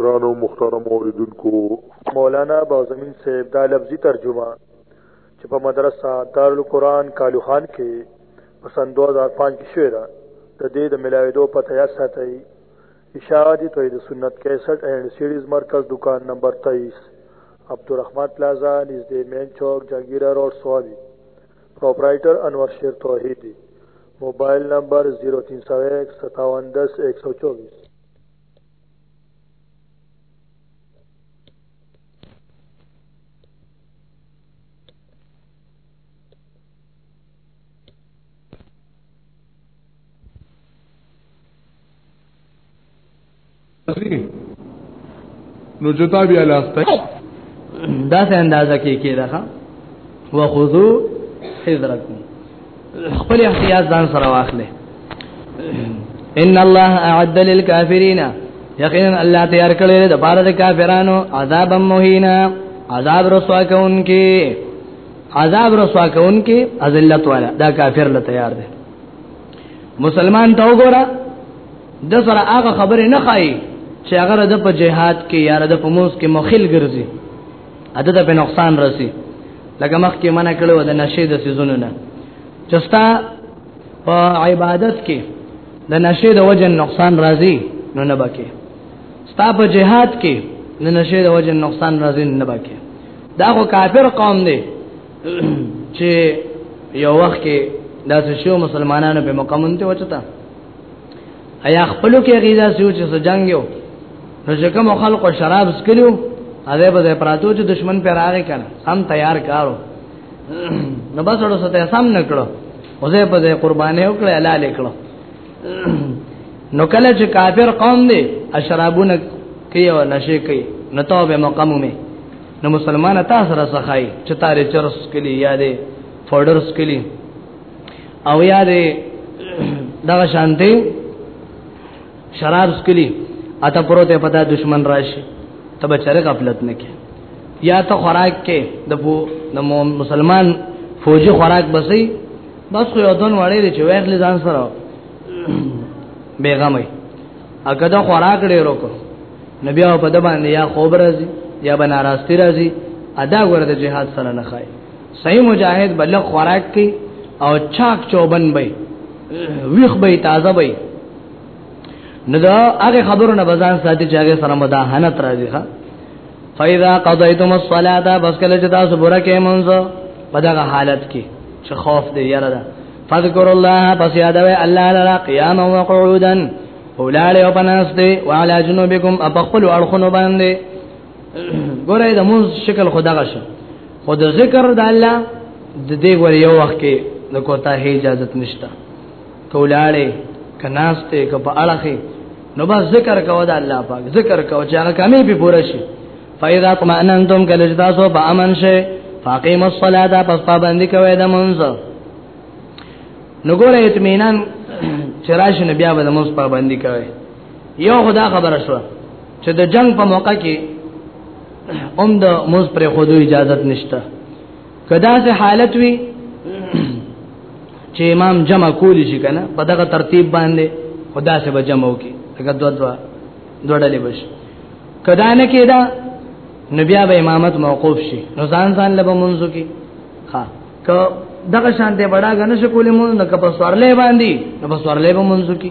گران او مخترم اوریدونکو مولانا باوزمین صاحب دا لفظي ترجمه چې په مدرسه دارالقرآن کالو خان کې په سن 2005 کې شوې ده د دې د ملاویدو پته یاد ساتئ اشاعتی توحید سنت 61 اینڈ سیریز مرکز دکان نمبر 23 عبدالرحمن پلازا نزدې مین چوک جهانگیرا روډ سوابي پروپرائیټر انور شیر توحیدی موبایل نمبر 03015710124 نو جتا بیا لاسته دا څه اندازه کې کېده ښا وخذو حذرکم خپل احتیاط ځان سره واخلې ان الله اعد للكافرين یقینا الله تیار کړی د بار د کافرانو عذاب مهینا عذاب رسوا کونکي عذاب رسوا کونکي ذلت والا دا کافر له تیار دي مسلمان ته وګوره د سره هغه خبره نه خای چې هغه د په جهاد کې یا د په موس کې مخیل ګرځي اته د په نقصان رسی لکه مخ کې منع کړو د نشه د سيزونو نه چستا په عبادت کې د نشه د وجه نقصان راځي نو نه بکه ستا په جهاد کې د نشه د وجه نقصان راځي نه بکه دا خو کافر قوم دی چې یو وخت کې دا چې مسلمانانو په مقامونته وچتا ایا خپل کې غیدا سوچ سجنګ یو نو چې کوم خلکو شراب سکلو هغه به پراتو چې دشمن پر راغی کنه هم تیار کارو نو بس ورو سته سم نکړو اوسه په دې قربانې وکړه حلال کړو نو کله چې کافر قوم دی اشرابونه کوي او نشي کوي نو توبه مقامو می نو مسلمان تاسو را سخای چې تاره چرس کلی یادې فورډرز کلی او یا دې دغه شانتي شراب سکلی اته پروته پتا دشمن راشي تب چرې غفلت نه کې یا ته خوراک کې د د مسلمان فوجي خوراک بسې بس خو یو دن وړې چې وېخلې ځان سره بیغمې اګه دا خوراک ډېر وکړ نبی او په د باندې یا خوب راځي یا بناراستی راځي ادا غره د جهاد سره نه خای صحیح مجاهد بل خوراک کی او چاک چوبن بی ویخ بی تازه بی نو دا هغه خبرو نه بزان ساتي چې هغه سره مداهنت راځي ښا فاذا قضيتم الصلاه بس کله چې تاسو بره کې مونږ په دغه حالت کې چې خوف دې یاره ده فذكر الله پس یادوي الله لرا قياما وقعودا اولاله او پناسته وعلى جنوبكم اپخل اړخونو باندې ګوره د مون شکل خدا غشه خو د ذکر د الله د دې ور یو وخت کې د کوتا هي اجازه نشته کولاړې کناسته ک په اړه نو بس ذکر کوو د الله پاک ذکر کوو چې هغه کمی به پوره شي فاذا طمأننتم کله چې تاسو په امن شئ فاقیموا الصلاة پس پابندي کوئ د مونږ نو ګوره اطمینان چرایش نبی آباد مونږ پابندي کوئ یو خدا خبره شوه چې د جنگ په موقع کې هم د موز پر خودو اجازت نشته کدا سه حالت وی چې امام جمع کولی شي کنه په دغه ترتیب باندې خدا سه به جمع وکي دغه دوه دوه دوه ډلې بش کدا نه کېدا نبي به امامت موقوف شي نو ځان ځان لبه منځو کې ها که دغه شان ته بڑا غنه شکولې مونږ نه کپس ورلې باندې نو بس ورلې به منځو کې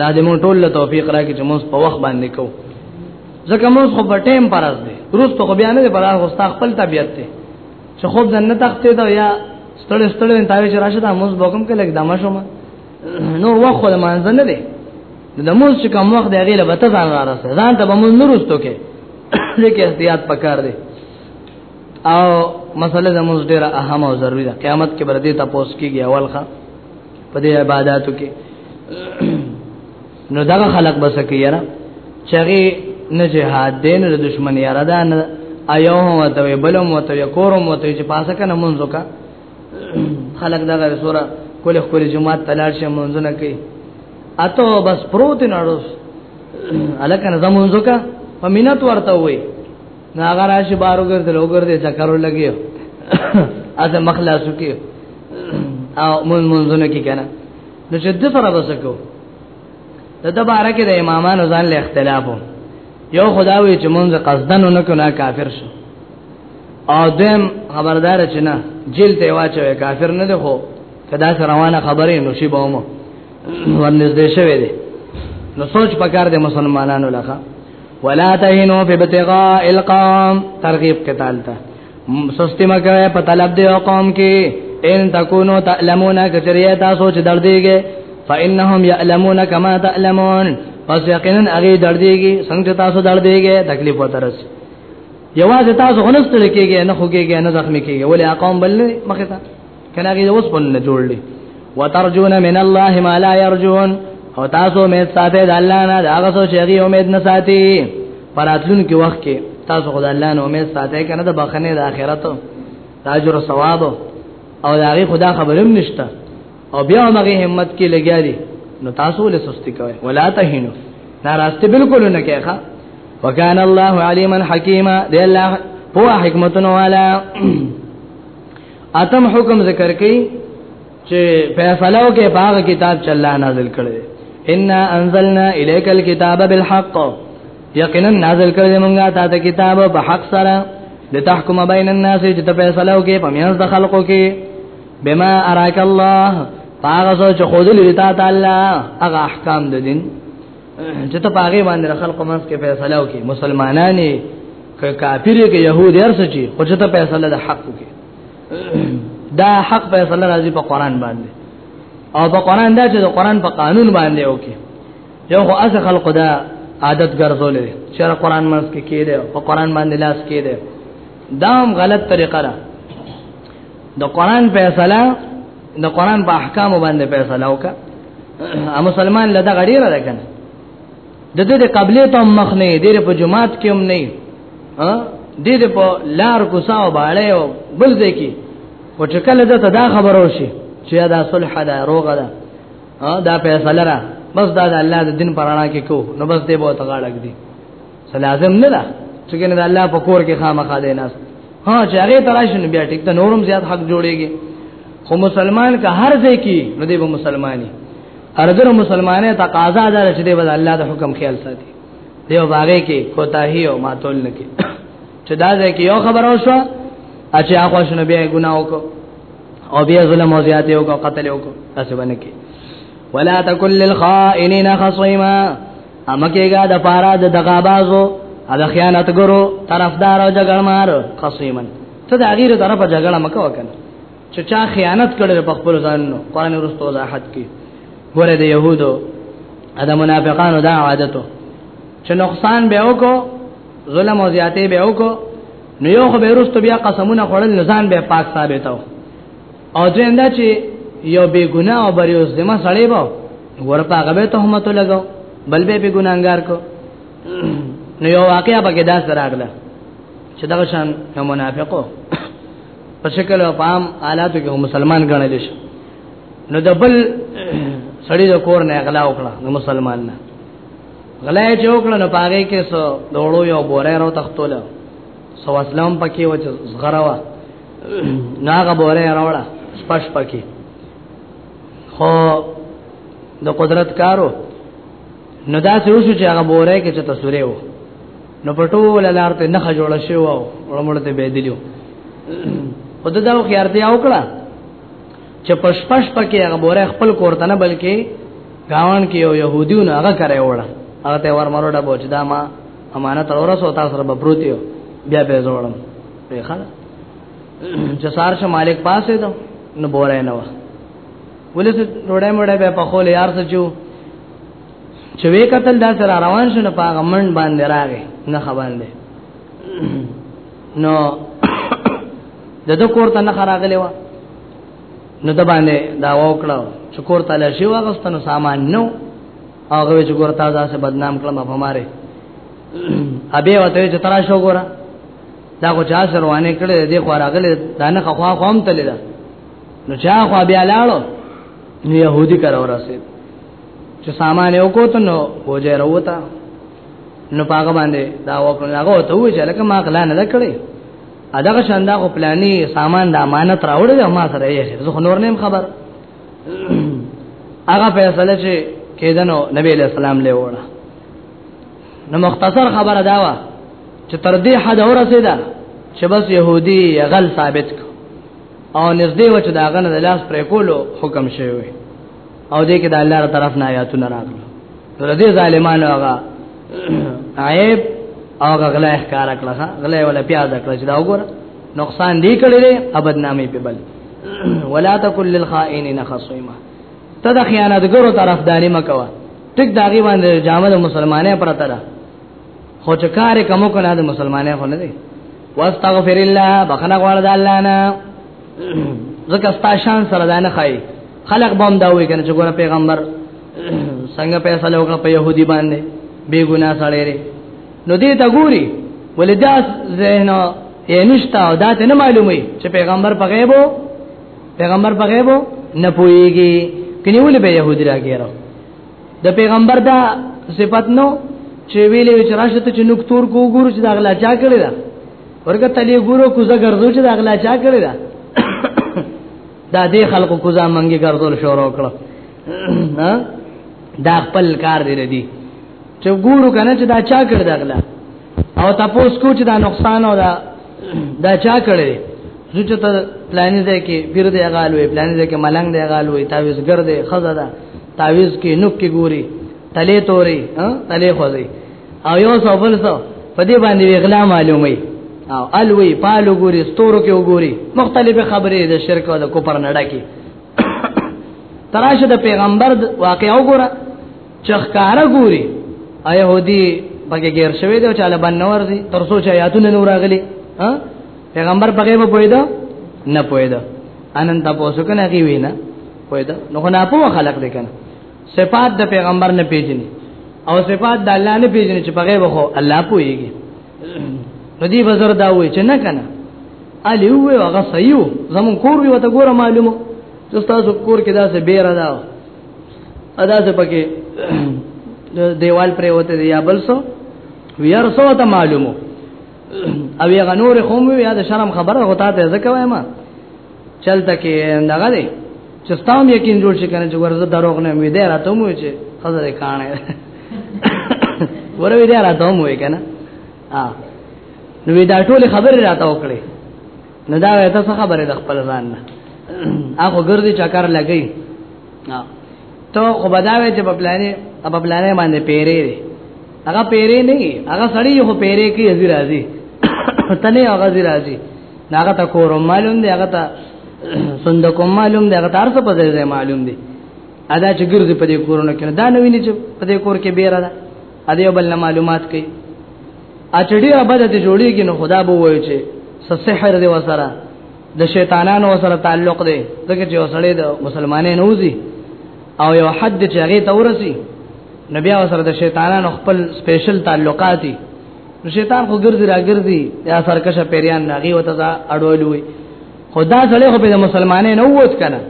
لا دې مون ټول له توفیق راکې چې موږ په وخت باندې کو ځکه موږ خو په ټیم پرز دي روز ته خو بیان نه پر هغه ستا خپل طبیعت ته چې خوب ځن نه تختې دا یا ستړي ستړي نه تاوي چې راشه دا موږ بوکم کې لګ دما شوم نو وخت خو ما ځن نه دي د موږ چې کوم وخت دی هغه له بته ځان را رسې ځان ته به موږ نورستو کې لیکه احتیاط پکار دی او مسله د موږ ډیره اهمه او ضروری ده قیامت کې بر دې تاسو کېږي اول ښه په دې عبادتو کې نو دا خلق بس کې یاره چغي نه جهاد دین د دشمن یاره ده نه ایو هم ته بلم وته یکورم وته چې پاسه کنه مونږ کا خلق دغه سوره کله کله جمعه تلاش مونږ نه کوي اته بس پروت نه روس الکه نه زمونږ کا په مينت ورته وي ناغه راشي بارو ګرځل وګرځي چکر لګي اته مخلاصو کې او مون مونږونه کې کنه نو چې د سره بسکو د دباره کې د امامانو ځان له اختلافو یو خدا وی چې مونږ قصدن نه کنا کافر شو او دیم خبردار چې نه جیل ته واچوي کافر نه دی خو کدا سره روانه خبرې نو شی بومو ورنږدې شوی دی نو سوچ پکار دی مسلمانانو لخوا ولا تهنو فی ابتغاء القوم ترغیب قتال ته سستی مکه په طلب دی قوم کې ان تکونو تعلمون کثریه تاسو چې دردیږي فانهم یعلمون کما تعلمون پس یقینا هغه دردیږي څنګه تاسو دردیږي تکلیف وترس یواز تاسو غنستل کېږي نه خوږيږي نه زخمی کېږي ولې اقوم بل مخه کنه غي اوس په نه جوړ دي وترجون من الله ما لا يرجون او تاسو امید ساته د الله نه دا غسو چې غي امید نه ساتي پراتلون کې وخت کې تاسو خدای الله نه امید ساته کنه د بخنه د اخرت تاجر ثواب او دا غي خدا خبرم نشته او بیا مغه همت کې لګیا دي نو تاسو له سستی کوي ولا تهینو ناراسته بالکل نه کېخه وکانه الله علیما حکیما دی الله هو حکمتونه والا اتم حکم ذکر کړي چې فیصله وکړي په هغه کتاب چې الله نازل کړي ان انزلنا الیک الكتاب بالحق یقینا نازل کړي موږ ته ته کتاب په حق سره لتحکم بین الناس چې ته فیصله وکړي په میاں د خلقو کې بما اراک الله هغه څه چې خود لري تعالی هغه احکام د دین چې ته پاګې باندې خلکو منځ کې فیصله وکې مسلمانانې ک کافرې کې يهود ارسه چې خو چې ته فیصله د حق وکې دا حق فیصله راځي په قران باندې او په قران دا چې د قران په قانون باندې وکې یو خو اصل خلکو دا عادت ګرځولې چې قران منځ کې کېده په قران باندې لاس کېده دا هم غلط طریقه ده د قران فیصله د قران په احکام باندې فیصله وکړه ا مسلمان لدا غړي را کنه د دې د قبلې ته مخ نه دی په جماعت کې هم نه ها دې د په لار کو ساو باړې او بل دې کې او چې کله دا ته دا خبرو شي چې دا صلح دا روغه ده دا فیصله را بس دا د الله د دین پرانا کې کو نو بس دې به تغاړک دي لازم نه ده چې کنه د الله په کور کې خامخا دی ناس ها چې هغه تراشن بیا ټیک ته نورم زیات حق جوړيږي خو مسلمان که هر ځای کې نو دی به مسلمانی ارزره مسلمانه تقاضا ده چې دی به الله د حکم خیال ساتي دیو باغې کې کوتاهی او ماتول نه کې چې دا ځای کې یو خبر اوسه اچھا هغه شنو بیا ګناه وکړو او بیا ظلم او زیاته وکړو قتل وکړو تاسو باندې کې ولا تکل للخائنین خصیما امکهګه د پارا د دغابازو او د خیانتګرو طرفدار او جګړمار خصیمن ته د غیر طرف جګړه مکه وکنه چې چا خیانت کړل په خپل ځانونو قران ورستو وضاحت کی ګوره د يهودو د منافقانو دا عادتو چې نقصان به وکړو ظلم او زیاتې به وکړو نو یو خو به ورستو بیا قسمونه خړل نزان به پاک ثابتو او دویم دا چې یو بی ګناه او بری اوس دمه سړی باو ورپا غبه تهمت لګاو بل به بی ګناګار کو نو یو واقعیا پکې دا سره اغله چې دا شان یو منافقو په شکل او پام حالاتو کې مسلمان ګڼل شي نو د بل سړی د کور نه غلا وکړه نو مسلمان نه غلا یې چې وکړه نو پاره کې سو دوړو یو بوره راو تختوله سو اسلام پکې و چې زغراوه ناغه بوره راوړه سپش پکې خو د قدرت کارو نو دا څه وشو چې هغه بوره کې چې تاسو ریو نو پټول لار ته نه جوړ شي او ورمړ ته به دیلو او دا داو خيار دی او کړه چې پش پش پکې هغه بوره خپل کوړه نه بلکې گاون کې یو يهوديون هغه کرے وړه هغه ته ورمرو ډبو چې دا ما امانت اورسو تاسو رب پروتیو بیا به زوړم په خلا چې سار شه مالک پاسې دو نو بوره نه و ولې ته ډوډۍ مړې به په خول یار څه چو چې وې قتل دا سره روان شونه په غمن باندې راغې نه خبر دی نو دغه کور ته نه خراغلی و نو د باندې دا وکړو چې کور ته لشي واغستنو سامان نو هغه چې ګور تا ځاسه بدنام کړم په ماره ابه وته چې ترا شو ګور دا کو چا سره وانه کړي دې خو راغله دانه خوا قوم تللی دا نو چا خو بیا لاړو نو يهودي کرا ورسید چې سامان یو کوته نو وځه وروته نو پاګه باندې دا وکړه هغه ته وی چې لکه ما غلا نه کړې اداګه شاندا او پلاني سامان د امانت راوړل ما سره یې زه نور نیم خبر هغه فیصله چې کېدنو نبی علیہ السلام له وړه نو مختصر خبره دا و چې تر دې حد اورسیدا چې بس يهودي غل ثابت کو او نږدې و چې دا غنه د لاس پر کولو حکم شوی او دې کې د الله تر طرف نه آیاتونه راغلو تر دې ظالمانو هغه عیب او غلا ښکارا کړه غلا ولا پیاز کړه چې دا وګوره نقصان دی کړی دی ابد نامې په بل ولا تکل للخائنین خصیما ته د خیانتګرو طرفداري مکوه ټیک دا غي باندې جامل مسلمانې پرته ده خو چې کار کوم کنه د مسلمانې خو نه دی واستغفر الله بخنه غواړه د الله نه زکه ستا شان سره دا نه خای خلق بم دا وی کنه چې ګوره پیغمبر څنګه پیسې لوګه په يهودي باندې بیګنا سړی نو دې ته ګوري ولې دا ذهن یې نشته او دا ته نه معلومي چې پیغمبر په غیبو پیغمبر په غیبو نه پويږي کني ولې به يهودي راګیرو د پیغمبر دا صفت نو چې ویلې چې راشه ته چې نکتور کو ګورو چې دا غلا چا کړی دا ورګه تلې ګورو کوزه ګرځو چې دا غلا چا کړی دا دا دې خلکو کو ځامنګي ګرځول شروع کړو دا خپل کار دی ردی چې ګورو کنه چې دا چا کړ دغلا او تاسو کو چې دا نقصان او دا دا چا کړی زه چې ته پلان دې کې پیر دې غالو پلان دې کې ملنګ دې غالو تعویز ګر دې خزدا تعویز کې نوک کې ګوري تله توري ها تله خوځي او یو څو بل څو په دې باندې غلا معلومي او الوی پالو ګوري ستورو کې وګوري مختلفه خبرې د شرک او د کوپر نړه کې تراشه د پیغمبر واقع وګوره چخکار ګوري ايهودي پکې غیر شوی دی او چاله باندې ور دي تر سوچ آیاتونه نور اغلي ها پیغمبر پکې به پوي دا نه پوي دا انن تاسو کنه کی وینا پوي دا نو نه په خلق دي کنه صفات د پیغمبر نه پیژني او صفات د الله نه پیژني چې په غیب خو الله پويږي نو دی بزر دا وای چې نه کنه علي و هغه صحیح زمون کور وی وته ګوره معلومه چې تاسو کور کې دا څه بیره دا ادا څه پکې دیوال پرې وته یا بل څه ویار څه وته معلومه او یا غنور خوم یا د شرم خبره غوته ځکه وایم چلته کې دغه دی چې ستاسو یقین جوړ شي کنه چې ورزه دروغ نه وي دی راته مو چې خزر کانه وروي دی راته مو کنه ها نو دا ټول خبره راته وکړي نو دا ته څه خبره د خپل ځان نه هغه ګرځي چکر لګي ها ته خو بداوي چې په پلانې په پلانې باندې پیری دی هغه پیری نه هغه سړی خو پیری کې ازي راځي تنه هغه ازي راځي هغه ته کور معلوم دی هغه ته صندوق معلوم دی هغه تر څه په ځای معلوم دی ادا چې ګرځي په دې کورونو کې دا نه ویني چې په دې کور کې بیره ده ا دې بل معلومات کوي اچړي ابد ته جوړیږي نو خدا به وایي چې سحر دی وسره د شیطانانو سره تعلق دی ځکه چې وسړې د مسلمانې نوځي او یو حد چې هغه ته ورسي نبی او سره د شیطانانو خپل سپیشل تعلقاتي نو شیطان خو ګرځي راګرځي یا سرکشه پیریان ناغي وته دا اډولوي خدا سره خو په مسلمانې نووت کنه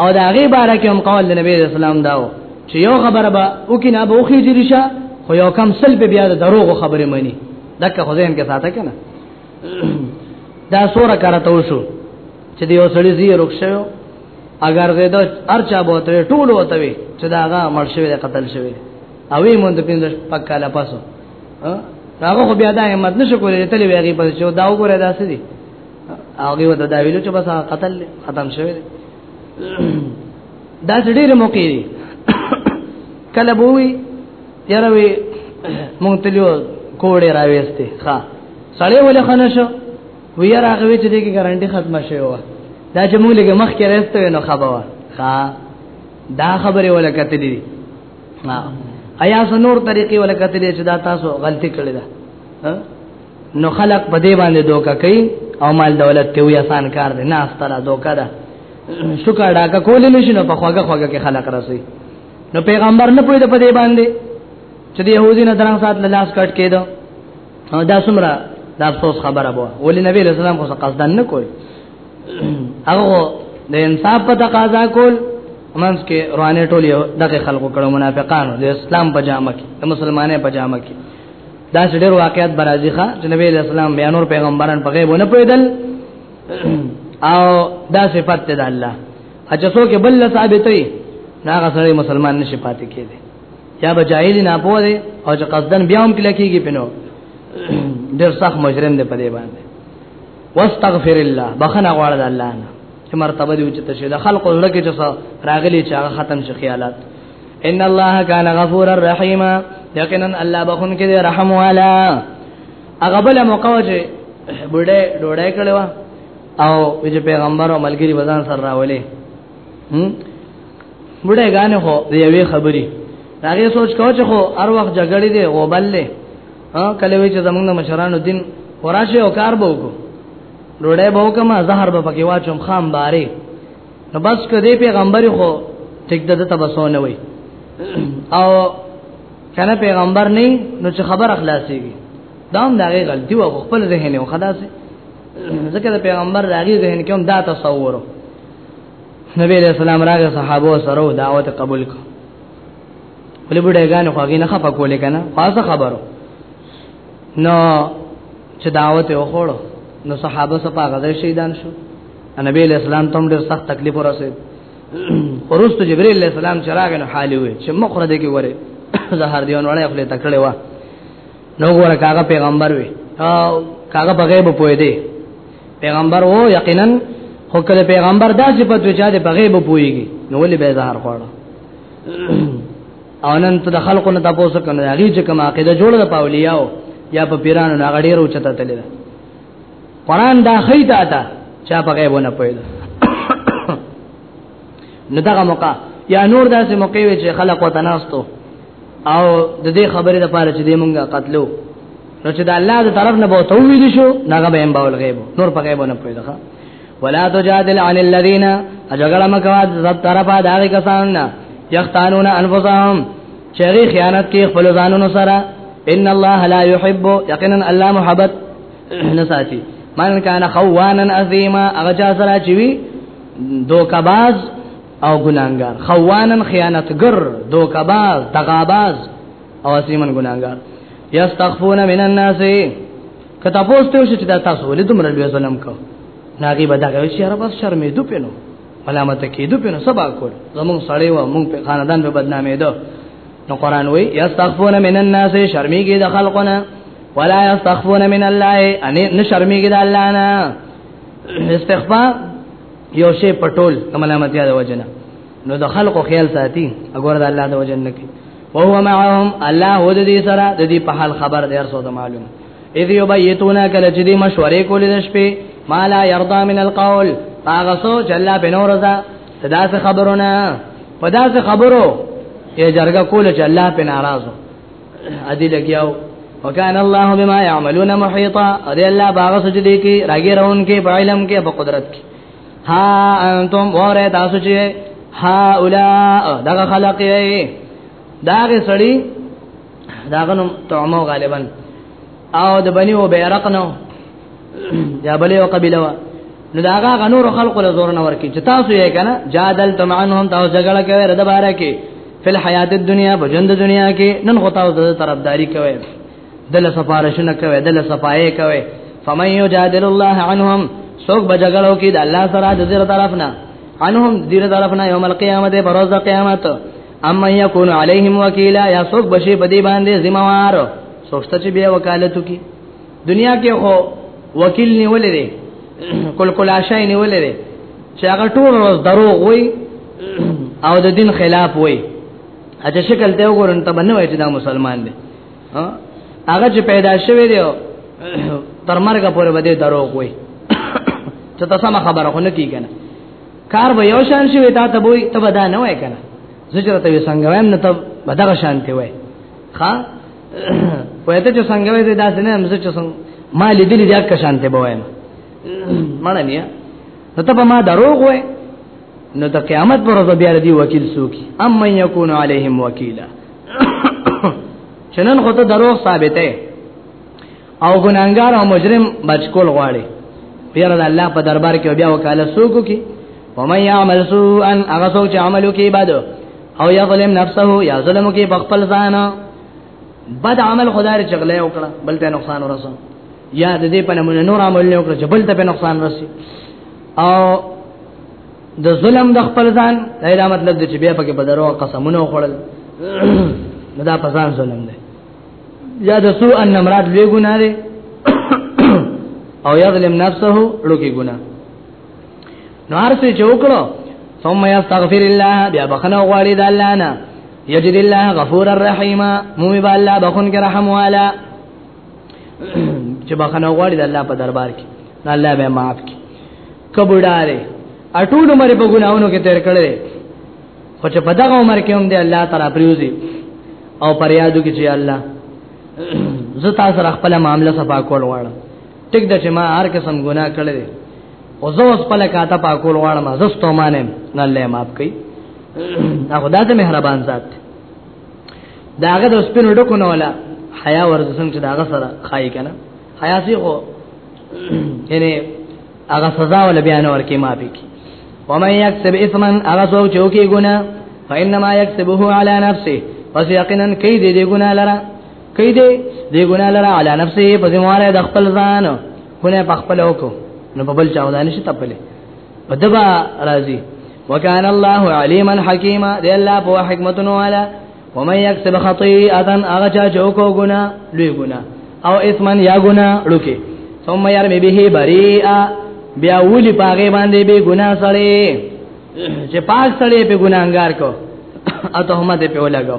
او دا غي بارکه هم قول د نبی اسلام داو چې یو خبره به او کې نه به وخی جریشه خو یو کم سل به بیا د دروغ خبره مانی دغه خو زم کې ساته کنه دا سوره کرته وشو چې دی اوسړي زی رخصو اگر زه دا ارچا بوته ټول وته وي چې دا هغه مړ شوی قتل شوی او یې مونږ پینځه پکاله پاسو هغه خو بیا دا همت نشو کولای ته لوي هغه پس شو دا وګوره دا څه دي هغه وته دا ویلو چې بس قتل ختم شوی دی دا ډېر موقع دی کله بووي یاره وی مونږ تلیو کوړې راوېستې ښا سړی ولې خنه شو وی یاره هغه چې دغه ګارانټي ختمه شوی و دا چې مونږ لګه مخ کې راستو نو خبره وا ښا دا خبره ولا کتلې ها ایا سنور طریقې ولا کتلې چې دا تاسو غلطي کړې ده نو خلق په دې باندې دوکا کوي او مال دولت ته وی آسان کار دی نه استره دوکا ده شکر ډاکه کولې نشي نو په خوګه خوګه کې خلق راسي نو پیغمبر نه پوی د په دې باندې چې د يهودي نه درنګ سات لاس کټ کېدو دا څومره د افسوس خبره بو ولې نبی له سلام خو قصدن نه کوي هغه د انصاف په تقاضا کول منځ کې روانه ټول یو دغه خلکو کړه منافقانو د اسلام په جامه کې د مسلمانې په جامه کې دا ډېر واقعیت برازي ښه چې نبی له سلام بیا نور پیغمبران په غیب نه پویدل او دا صفت ده الله اچھا څوک بل له ثابتې ناغه سره مسلمان نشي پاتې کېږي یا به جاهل نه پوهه او چې قصدن بیا هم کله کېږي پینو ډېر سخت مجرم دی په دې باندې واستغفر الله بخنه غواړه د الله نه چې مرتبه دې اوچته شي د خلقو لړ کې چې راغلي چې هغه ختم شي خیالات ان الله کان غفور الرحیم یقینا الله بخون کې رحم والا هغه بل موقع چې بډې ډوډۍ کړو او چې پیغمبر او ملګری وزن سره راولې هم بډه غانه هو دی وی خبري هغه سوچ کاوه چې خو هر وخت جګړې دی او بللې ها کله وی چې زمونږ مشرانو دین وراشه او کار به وکړو ډوډۍ به وکم زهر به پکې واچوم خام باره نو بس کدی پیغمبر خو ټیک د تبسونه وي او کنه پیغمبر نه نو چې خبر اخلاصيږي دام دغه غلطي و خپل ذهن او خلاصي ځکه د پیغمبر راغی ذهن کې هم دا تصور نبی علیہ السلام راغی صحابه سره دعوت قبول کړ ولې بډایګان خو هغه نه خپه کولې کنه خاصه خبرو نو چې دعوت یې وخوړو نو صحابه سپا غذر شهیدان شو نبی علیہ السلام تم ډېر سخت تکلیف ورسېد ورستو جبرئیل علیہ السلام چراغ نه حالي وي چې مخره دې کې وره زهر دیون وړه خپل تکړه و نو ګوره کاغه پیغمبر وي کاغه په غیب پوي دی پیغمبر وو یقینا خو کله پیغمبر دا صفت وچا دی په غیب پويږي نو ولې به ظاهر خوړو او نن ته د خلکو نه تاسو کنه هغه چې کوم عقیده جوړه د پاولیاو یا په پیرانو نه غړي روچته تلل قرآن دا خیدا تا چا په غیب نه پوي نو دغه موقع یا نور داسې موقع وي چې خلق وتناستو او د دې خبرې د پاره چې دې مونږه قتلو نو چې د الله د طرف نه بوته ویل شو ناغه به هم باول غیب نور په غیب نه پوي دغه ولا تجادل عن الذين اجغل مکوا د طرف دا کسان نه یختانون انفسهم چری خیانت کې خپل ځانونو سره ان الله لا يحب یقینا الله محبت نساتی من کان خوانا عظیما اغه چا سره چوي دوکباز او ګناګار خوانن خیانتګر دوکباز دغاباز او اسیمن ګناګار یستغفون من الناس کته پوسټ شو چې دا تاسو ولې دومره لوی ظلم کو ناګي به دا کوي چې هر بس شرمې دو پینو ملامت کېدو پینو سبا کول زمون سړی و مونږ په خاندان به بدنامې دو نو قران وی یستغفون من الناس شرمېږي د خلقونه ولا یستغفون من الله ان نشرمېږي د الله نه استخفاف یو شی پټول کملامتیا د وجنه نو د خلقو خیال ساتي اګور د الله د وجنه نه کی او هو معهم الله هو د دې سره د دې په حال خبر دی ارسو ته معلوم اذ یبیتونا کله چې دې مشورې کولې د شپې ما لا يرضى من القول هغه سوچ الله به نور رضا صدا سے خبرونه پدا سے خبرو یا جرګه کول چې الله په ناراضو ادي لګیاو وکانه الله بما يعملون محيطا ادي الله باغ سجدي کی راګي رون کی په علم کې په قدرت کې ها انتم وره تاسو چې ها اولا دغه خلق یې داغه سړی داغه نوم تعمو غالبا او د بني او بیرق نو یا بلې او قبيله وا نو دا هغه غنور خلق له زور نه ورکی چې تاسو یې کنه جادل تمعنهم تاسو جګړه کوي رد بارا کې فل حیات الدنیا بجند دنیا کې نن خو تاسو د طرفداري کوي دله سفارشونه کوي دله صفایې کوي فمن یجادل الله عنهم سوک بجګړو کې د الله سره د زیر طرف نه عنهم دیر طرف نه یوم القیامت پروز د قیامت اما یکون علیهم وکیلا یا سوک بشی بدی باندې ذمہ وار سوچته چې بیا وکالت کی دنیا کې هو وکیل نیولې دي کول کولاشای نیولې دي چې هغه ټول ورځ درو وي او د دین خلاف وي اته شکل ته وګورن ته باندې وای چې دا مسلمان دی هغه چې پیدا شوی دی تر مرګ پورې بده درو وي چې تاسو ما خبره خو نه کیږي کار به یو شان شي تا ته وای ته بدا نه وای کنه زجرته وسنګ وایم نه ته بدغه شانته وای ها وایته چې څنګه وایته داسې نه هم چې څنګه ما لیدلې دې اکه شانته بوایم مړه نه نو ته په ما دروغ وای نو د قیامت پر ورځ بیا دی وکیل سوکی ام من یکون علیهم وکیلا چنن خو ته دروغ ثابته او ګناګار او مجرم بچ کول غواړي پیر د الله په دربار کې بیا وکاله سوکو کی ومن یعمل سوءا اغسو چې عملو کې بادو او یا ظلم نفسه یا ظلم کې بخپل ځان بد عمل خدای چغله وکړه بل ته نقصان ورسو یا د دې په نمونه نور عمل نه وکړه چې بل ته په نقصان ورسي او د ظلم د خپل ځان دا مطلب دی چې بیا پکې په درو قسمونه وخړل نو دا په ځان ظلم دی یا د سوء ان مراد لوی ګناه دی او یظلم نفسه لوی ګناه نو ارسه چې وکړو ثم يستغفر الله بیا بخنه غواړي د الله نه یجد الله غفور الرحیم مومي با الله بخون کې رحم والا چې بخنه غواړي د الله په دربار کې الله به معاف کړي کبوډاره اټول عمر په ګناونو کې تیر کړل خو چې په دغه عمر کې هم دی الله تعالی پریوزي او پریادو کې چې الله زه تاسو را خپل معاملې صفا کول غواړم ټیک د چې ما هر قسم ګناه کړې دي او زه اوس په لکه تا پاکول غواړم زه ستومانه نه لې ماپ کوي هغه داسې مهربان ذات داغه د سپینو ډکو نه ولا حیا ورته څنګه چې داغه سره خای کنه حیا سی خو یعنی هغه سزا ول بیان ورکې ما پی کی ومن یکسب اثما هغه څوک چې وکي ګناه فإنما يكسبه على نفسه پس یقینا کوي دې ګناه لره کوي دې دې ګناه لره علی نفسه په ذمہاره د خپل ځان ګناه په خپل وکړو نو په بل چا ودانه شي تپلې په دبا راضي وکان الله علیما حکیما دې الله په حکمتونو والا ومن یکسب خطیئه هغه چا چې وکړو ګناه لوی ګناه او اسمن یا ګناه لوکي ثم يرمي به بريئا بیا ولي پاګې باندې به ګناه سره چې پاک سره په ګناهګار کو اته هم دې په ولګو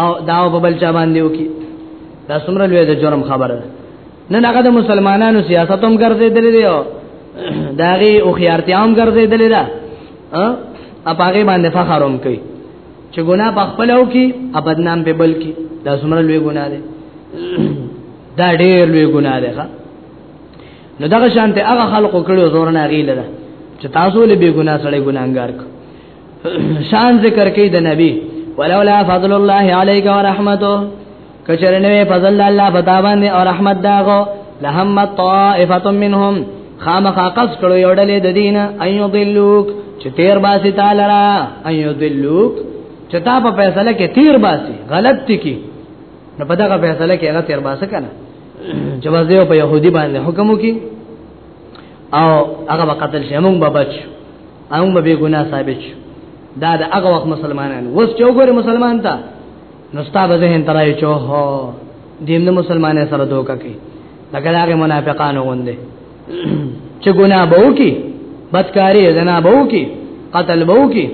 او دا په بل چا باندې وکي دا څومره لوی د جرم خبره ده نن هغه د مسلمانانو سیاست هم ګرځیدل دی او داغي او خيارتي هم ګرځیدل ده ا اپاګه باندې فخر هم کوي چې ګناه په خپل او کې ابدنام په بل کې دا څومره لوی ګناه ده دا ډېر لوی ګناه ده نو دغه شانته هغه خلقو کړو زور نه غیله ده چې تاسو له بی ګناه سره ګناګار کو شان ذکر کوي د نبی ولولا فضل الله عليك ورحمته کچره نه فضل الله پتا باندې او رحمت داغو لهم طائفه منهم خامخ قص کړو یو ډلې د دین ايو ضلوک چې تیر باسي تعالی را ايو ضلوک چې تا په فیصله کې تیر باسي غلط تکي نو په دغه فیصله کې هغه تیر باسه کنه چې وځو په يهودي باندې حکم وکي او هغه قتل شي موږ به بچو هم به ګناه ثابت شو دا د هغه وخت مسلمانان وس چې وګوره مسلمان ته نو ستاسو ذهن ترای چې هو دیم نه مسلمانې سره دوکا کوي لکه هغه منافقانو غوندې چې ګناه به وکي بدکاری زنا به وکي قتل به وکي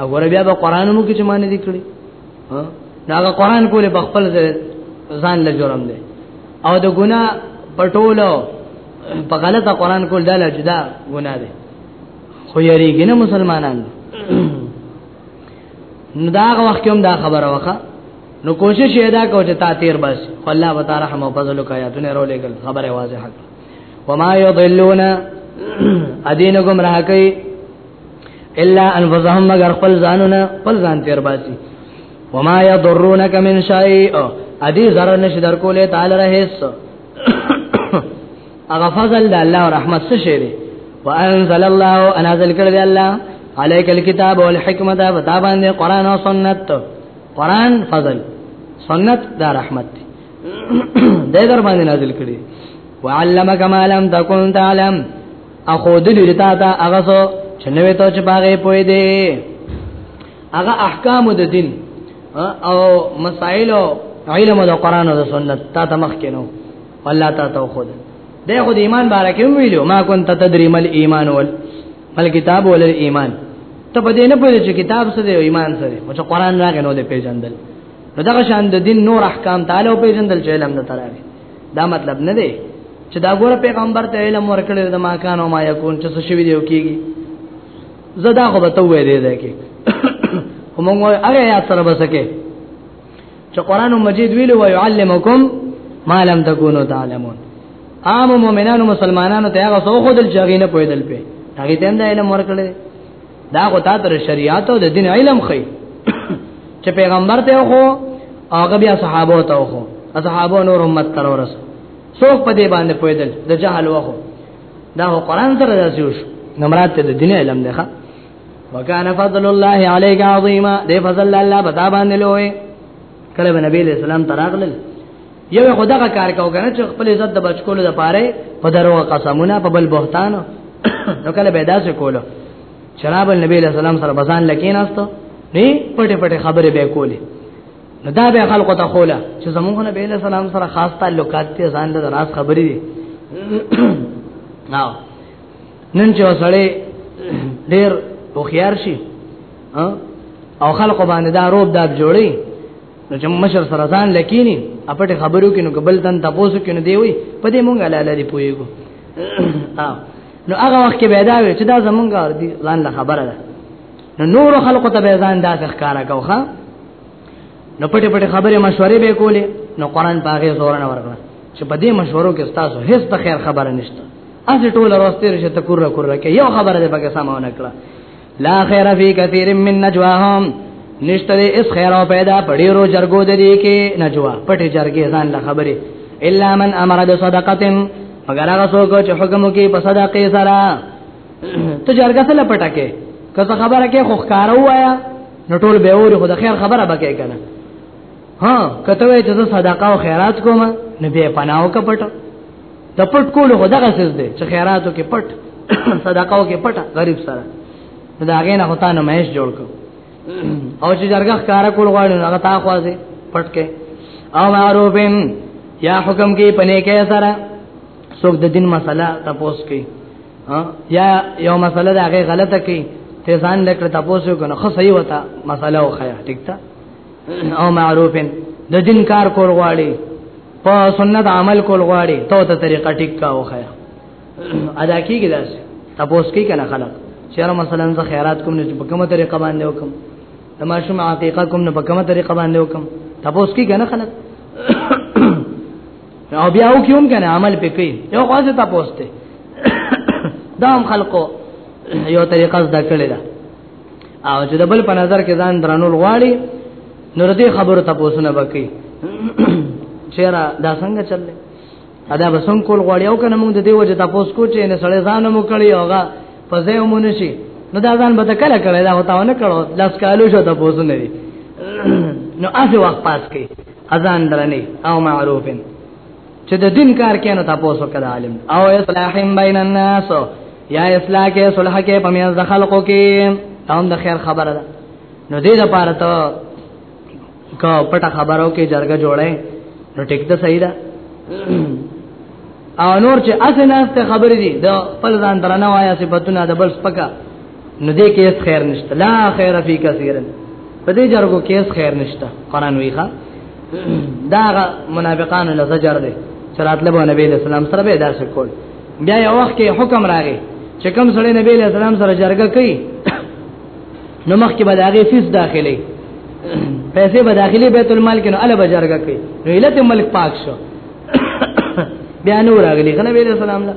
او ور بیا به قران مو کې چې مان دي کړی ها دا قران کوله بخپل ځان له جرم دی او د ګناه پټولو په غلطه قران کول دا له جدا ګناه دی خو یریږي نه مسلمانان نو دا وخت هم دا خبره وکړه نو کوشش ادا کو چې تا تیر بس الله وتعالى رحم او فضل او آیاتونه رو لګل خبره واضحه وما يضلون ادین گمراه کوي الا انفسهم مگر خپل ځانونه خپل ځان تیر باسي وما يضرونك من شيء ادي zarar نشي در کوله تعالی رهس هغه فضل د الله او رحمت څه شی دی وانزل الله انا ذل کړه دی الله عليك الكتاب والحکمت بتا باندې قران او سنت قران فضل سنت دا رحمت دی د در باندې نازل کړي وعلمك ما لم تكن تعلم اخو دې لتا تا هغه سو چې نوې ته چې باغې پوي دي هغه احکام د دین او مسائل او علم د قران او سنت تا تمخ کینو والله تا تو خود ده خود ایمان بارکه ویلو ما كنت تدري مل ایمان ول مل کتاب ول ایمان ته په دې نه پوهې چې کتاب څه دی او ایمان څه دی او چې قران راغی نو دې پیژندل نو دغه شان د دین نور احکام تعالی او پیژندل چې علم نه تراوي دا مطلب نه دی چې دا ګوره پیغمبر ته علم ورکړي د ما کان او ما یکون چې څه شوی دی او کیږي زدا خو به ته وې دی ده کې همغه هغه یا سره بسکه چې قران مجید ویلو او يعلمکم ما لم تکونوا تعلمون عام مؤمنانو مسلمانانو ته هغه څو خدل چاغې نه پویدل په هغه ته نه علم ورکړي دا خو تا تر شریعت او د دین علم خي چې پیغمبر ته خو هغه بیا صحابه ته خو صحابه نور امت تر ورس څوک په دې باندې پویدل د جهل وخو دا قرآن سره راځي نمرات ته د دین علم دی ښا وکانه فضل الله عليك عظيما دې فضل الله بتا باندې لوی کله به نبی له سلام تراغل یو خدغه کار کاو کنه چې خپل عزت د بچکول د پاره په درو قسمونه په بل بهتان نو کله به داسې کولو شراب نبی له سلام سره بزان لکیناستو نه پټه پټه خبره به کولې نو دا به خلکو ته خوله چې زمونږ نبی له سلام سره خاص تعلقات دي ځان له راز خبرې دي نو نن چې وسړې ډېر خوخيار شي او خلق باندې دا روب دا جوړي نو چې مشر سره ځان لکینی اپټ خبرو کې نو قبل تن تاسو کې نو دی وي په دې مونږه لاله لري پويګو نو هغه وخت کې پیدا وي چې دا زمونږه ځان له خبره ده نو نور خلق ته به ځان دا ښکارا کوخه نو پټه پټه خبره مشورې به کولې نو قران پاګه زور نه ورکړه چې په دې مشورو کې تاسو هیڅ په خیر خبره نشته از ټول راستیر چې تکور را کور کې یو خبره دې پکې سمونه کړه لا خیر فی کثیر من نجواهم نشته دې اس خیر او پیدا پړې رو جرګو دې کې نجوا پټه جرګې ځان له خبره الا من امر بصدقه مگر هغه څوک چې حکم کوي په صدقه سره ته جرګه سره پټه کې که څه خبره کې خو ښکارا وایا نو ټول به اوري خو د خیر خبره بکې کنه ها کته وې چې صدقه او خیرات کوم نه به پناو کا پټه د پټ کول خو دغه څه دې چې خیراتو کې پټ صدقه او کې پټ غریب سره دا هغه نه هوتا نه مېش جوړ کو او چې جرګه ښکارا کول غواړي هغه تا خوازه پټ کې او معروفین یا حکم کې پنه کې سره څوک د دین مسله تپوس کوي یا یو مسله دا غي غلطه کوي ته ځان لکه تپوس وکنه خو صحیح وتا مسله او خیا ټیک تا او معروفن د دین کار کول غواړي په سنت عمل کول غواړي ته ته طریقه ټیک کا او خیا ادا کیږي داس تپوس کوي کنه خلک چیرې مثلا زه خیرات کوم نه په کومه طریقه باندې وکم تماشوم عقیقه کوم نه په کومه طریقه باندې وکم تپوس کوي کنه خلک او بیا او کوم کنه عمل پکې یو خاصه تاسو ته دا هم خلکو یو طریقه زده کړل او چې د بل په نظر کې ځان درنول غواړي نور دې خبرو تاسو نه بکی چیرې دا څنګه چللې ادا بسون کول غواړي او کنه موږ د دې وجه تاسو کو چې نه سړی ځان مو کړی اوغه په ځای مو نشي نو دا ځان به کله کړی دا هوتاونه کړو لاس کالو شو تاسو نه نو اسه وخت پاس کړي اذان درنی او معروف چې د دین کار کینو تاسو کړه عالم او اصلاح بین الناس یا اصلاح کې صلح کې پمیاز د خلقو کې تام د خیر خبره ده نو دې لپاره ته کا پټه خبرو کې جرګه جوړه نو ټیک ده صحیح ده او نور چې اسنه خبرې دي د خپل ځان درنه وایا صفاتونه د بل سپکا نو دې کې اس خیر نشته لا خیر فی کثیر په دې جرګو کې اس خیر نشته قران ویخه دا منافقان له زجر دي چرات له نبی له سلام سره به داسې کول بیا یو وخت کې حکم راغی چې کوم سره نبی له سلام سره جرګه کوي نو مخکې به داغه فیس داخلي پیسې به داخلي بیت المال کې نو اله به جرګه کوي نو علت ملک پاک شو بیا نو راغلی خنه ویل سلام الله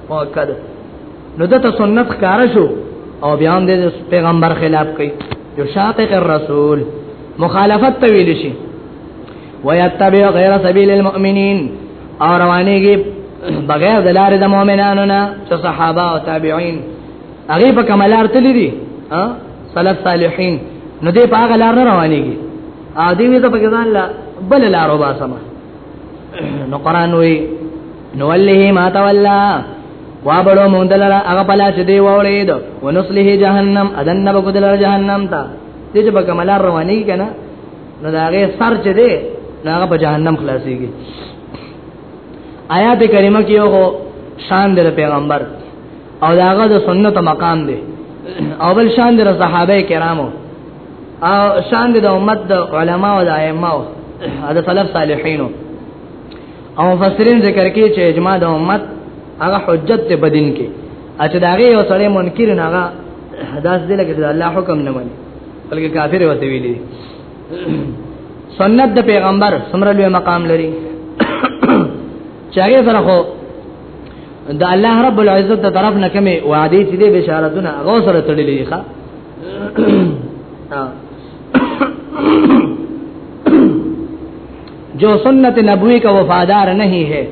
مؤکد نو دته سنت ښکار شو او بیا هم د پیغمبر خلاف کوي جو شاقق الرسول مخالفت ته ویل شي ويتبع غیر سبیل المؤمنین او روانيږي بغیر د لارې د مؤمنانو نه چې صحابه او تابعین هغه په کملار تللی دي ها سلف صالحین نو دې په هغه لار نه روانيږي ا دې وې ته په ځان لا بل لارو با سم نو قران وی نو ولله ما تولا وابړو مونږ دلاره هغه پلا چې دی وړید ونصله جهنم اذن نبو دلاره جهنم ته دې چې په کملار رواني کنه نو دا هغه سر چې دی هغه په جهنم خلاصيږي آیات کریمه کې یو شان د پیغمبر او داغه د سنت مقام دی او بل شان د صحابه کرامو او شان د امت د علما او د ائمه او د سلف صالحینو او مفسرین ذکر کوي چې اجماع د امت هغه حجت ته بدین کې اته داغه یو سړی منکر نه هغه داس دې لکه د الله حکم نه مني بلکې کافر وته ویلي سنت د پیغمبر سمره لوی مقام لري چاغه سره خو د الله رب العزت د طرف نه کومه وعده چې دې بشارتونه هغه سره تړلې ښه جو سنت نبوی کا وفادار نہیں ہے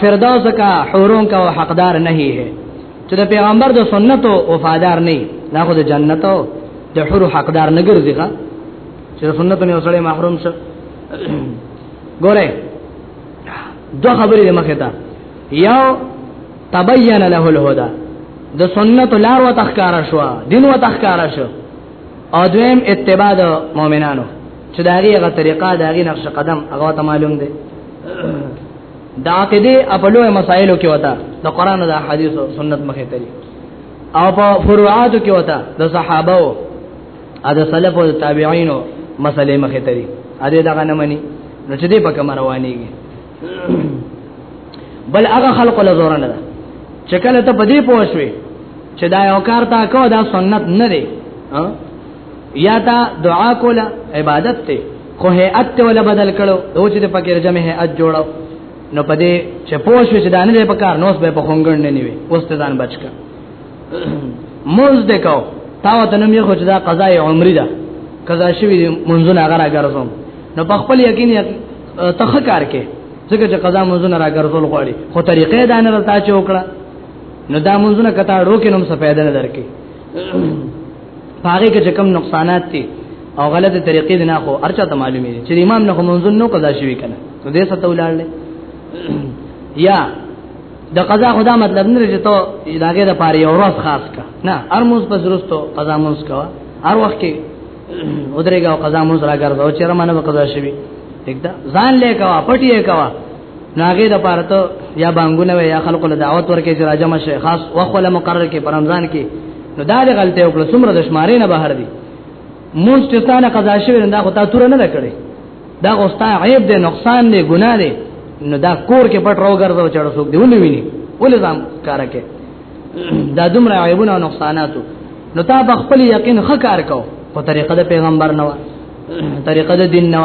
فردوس کا حوروں کا حقدار نہیں ہے چې د پیغمبر د سنتو وفادار نه نه خو د جنتو د حور حقدار نه ګرځي ښا چې د سنتو نه وسړې محروم شه ګوره دوه خبرې د مخه ته یو تبین له الهدى د سنت لار و تخکار شو دین و تخکار شو او دویم اتباع د مؤمنانو چې دا هغه طریقه دا هغه نقش قدم هغه ته معلوم دی دا عقیده خپلو مسائلو کې وتا د قران او د حدیث او سنت مخې تری او په فروعاتو کې وتا د صحابه او د سلف او تابعین مسلې مخې تری ا دې دا غنمنی نو چې دې په کوم روانيږي بل هغه خلق له زور نه ده چې کله ته بدی پوښوي چې دا یو کار تا کو دا سنت نه دی یا تا دعا کوله عبادت ته خو هيئت ته ولا بدل کړو دوی چې پکې رجمه هيئت جوړو نو پدې چې پوښوي چې دا نه دی په کار نو اوس به په خونګړ نه نیوي اوس ته ځان بچکا موز دکاو تا وته نو یو چې دا قضای عمر ده قضا شوی منځونه غره ګرځم نو په خپل یقین تخ کار کې ځکه چې قضا منځونه راګرځول غواړي خو طریقې دا نه رتا چې وکړه نو دا منځونه کته روکې نوم څه پیدا نه درکې هغه کې چې کم نقصانات دي او غلطه طریقې دي نه خو ارچا ته معلومې دي چې امام نه منځون نو قضا شوی کنه نو دې څه تولړل یا د قضا خدا مطلب نه چې ته داګه د پاره یو ورځ خاص کا نه هر موږ پس رستو قضا موږ کا هر وخت کې ودرېګه او قضا مونږ راګرځو چې رمانه به قضا شي دګدا ځان لیکا پټي کوا ناګه د پاره ته یا بانګونه یا خلکو له دعوت ورکې چې راجمه شي خاص وخت له مقرر کې پر رمضان کې نو دا د غلطي او څومره د شمارې نه بهر دي مونږ چې ستانه قضا شي دا خو تا تور نه کړې دا غوستا عیب دی نقصان دی ګناه دی نو دا کور کې پټ راو ګرځاو چړ سوک دی ولې ویني ولې ځم کار کې دا دومره عیبونه او نقصاناتو نو تا په خپل یقین خکار کو په طریقه د پیغمبر نه طریقه د دین نه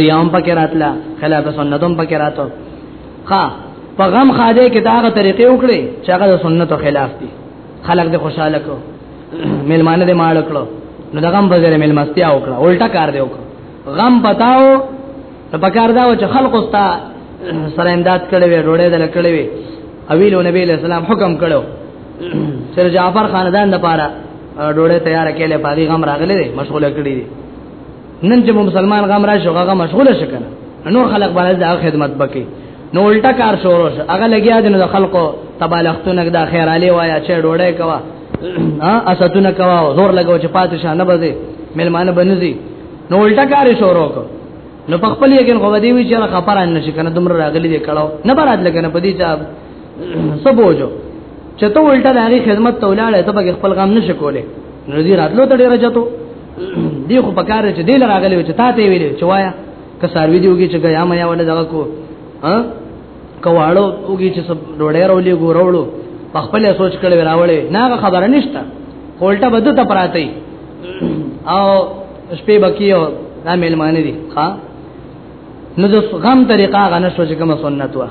ریام پکې راتله خلاف سنتوم پکې راتو ها په غم خاده کې دا غا طریقې وکړي چې هغه د سنتو خلاف دي خلک دې خوشاله کو ملمانه دې ماړ کړو نو دا غم بازار ملمستیا وکړه الټا کار دې وکړه غم پتاو په کار دا و چې خلق اوستا سره امداد کړي وي ډوړې دل کړي وي اویلو نبی له سلام حکم کړو سر جعفر خاندان د پاره ډوړې تیار کړي پاګي غم راغلي دي مشغوله کړي دي نن چې مسلمان غم را شو هغه مشغوله شکنه نور خلق باندې د خدمت بکې نو الټا کار شروع شو هغه لګیا دي نو د خلکو تبالختونه د خیر علي وایا چې ډوړې کوا ها اساتونه کوا زور لګاو چې پاتې شانه بځي ملمانه بنځي نو الټا کار شروع کو نو په خپل یقین خو دی وی چې خبره نه شي کنه دومره راغلی دی کړه نه برات لګنه په دې چې سبوجو چې ته الټه د هغه خدمت ته ولاړې ته به خپل غم نشې کولې نو دې راتلو ته ډیر جاتو دی خو پکار چې دې لراغلی چې تا ته ویلې چې وایا که سروي دیږي چې ګیا مې ولا دغه کو ها کواړو اوږي چې سب ډوډۍ راولې ګورولو په خپل سوچ کړي راولې نه خبره نشته الټه بده ته پراته او شپې بکی او دا ملمانه دي ها نو د غم طریقه غنه شو چې کومه سنت وا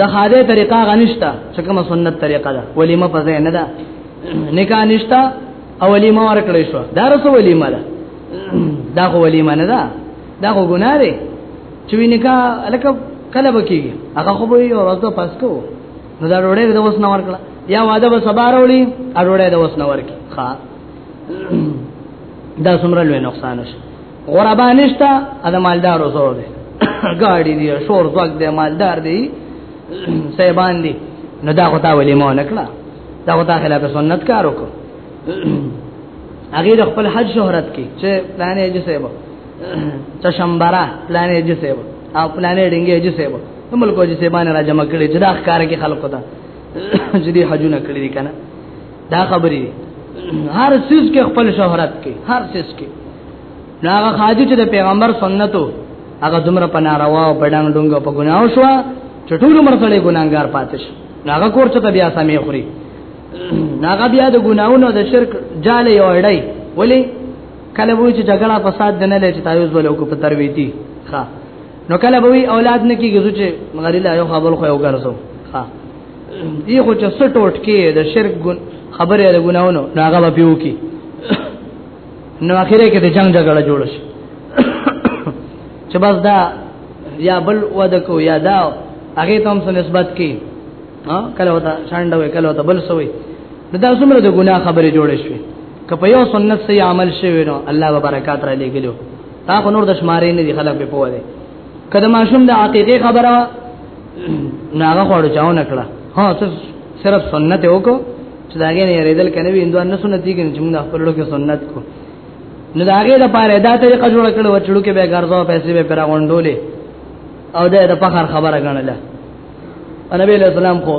د خاده طریقه غنښتا چې کومه سنت طریقه ده ولیمه په ځای نه ده نکاح نشتا او ولیمه ورکړې شو دا رسو ولیمه ده دا خو ولیمه نه ده دا خو ګناه ده چې نکاح الکه کله بکیږي هغه خو به یو ورځ پس کو نو دا ډوړې د وسنه ورکړه یا واده به سبا راولي اډوړې د وسنه ورکړي ښا دا څومره لوی نقصان شي غربا نشتا اده مالدار وسو دي ګاډي دي شور ځوګ دي مالدار دي سیبان دي نو دا غوتا ولې مو نکړه دا غوتا خلاف سنت کار وکړه هغه د خپل حج شهرت کې چې پلان یې جسه وو چشمبرا پلان یې جسه وو او پلان یې ډنګې جسه وو نو ملکو جسه باندې را جمع کړي چې دا ښکار کې خلکو ته چې دې حجونه کړی دي کنه دا خبرې هر سیس کې خپل شهرت کې هر سیس کې دا هغه خاجي چې د پیغمبر سنتو هغه دومره په ناروا او په ډنګ ډنګ په ګناو شو چې ټول عمر سره ګناګار پاتې شو هغه کور چې بیا سمې خوري هغه بیا د ګناونو د شرک جاله یو اړای ولی کله وو چې جګړه فساد نه لې چې تاسو ولو کو په ترویتی ها نو کله به اولاد نه کیږي چې مغریلا یو خبر خو یو ګرځو ها دی خو چې سټوټ کې د شرک خبره د ګناونو ناغه به پیو کې نو اخیره کې د جنگ جګړه جوړ شي چې بس دا یا بل ودا کو یا دا هغه ته هم سره نسبت کې ها کله وتا شاندوي کله وتا بل سوي دا څومره د ګناه خبره جوړ شي که په یو سنت سي عمل شوی نو الله وبرکات را لګلو تا خو نور د شمارې نه دي خلک په پوهه کله ماشوم د عقیقه خبره ناغه خوړو چاو نکړه ها صرف سنت وکړو چې داګه نه ریدل کنه وی اندوان نه سنت دي چې موږ خپل لوګي سنت کو نو داګه د پاره دا طریقه جوړ کړو وچړو کې به ګرځاو پیسې به پر غونډولې او دا د فخر خبره غنله نبی علیہ السلام خو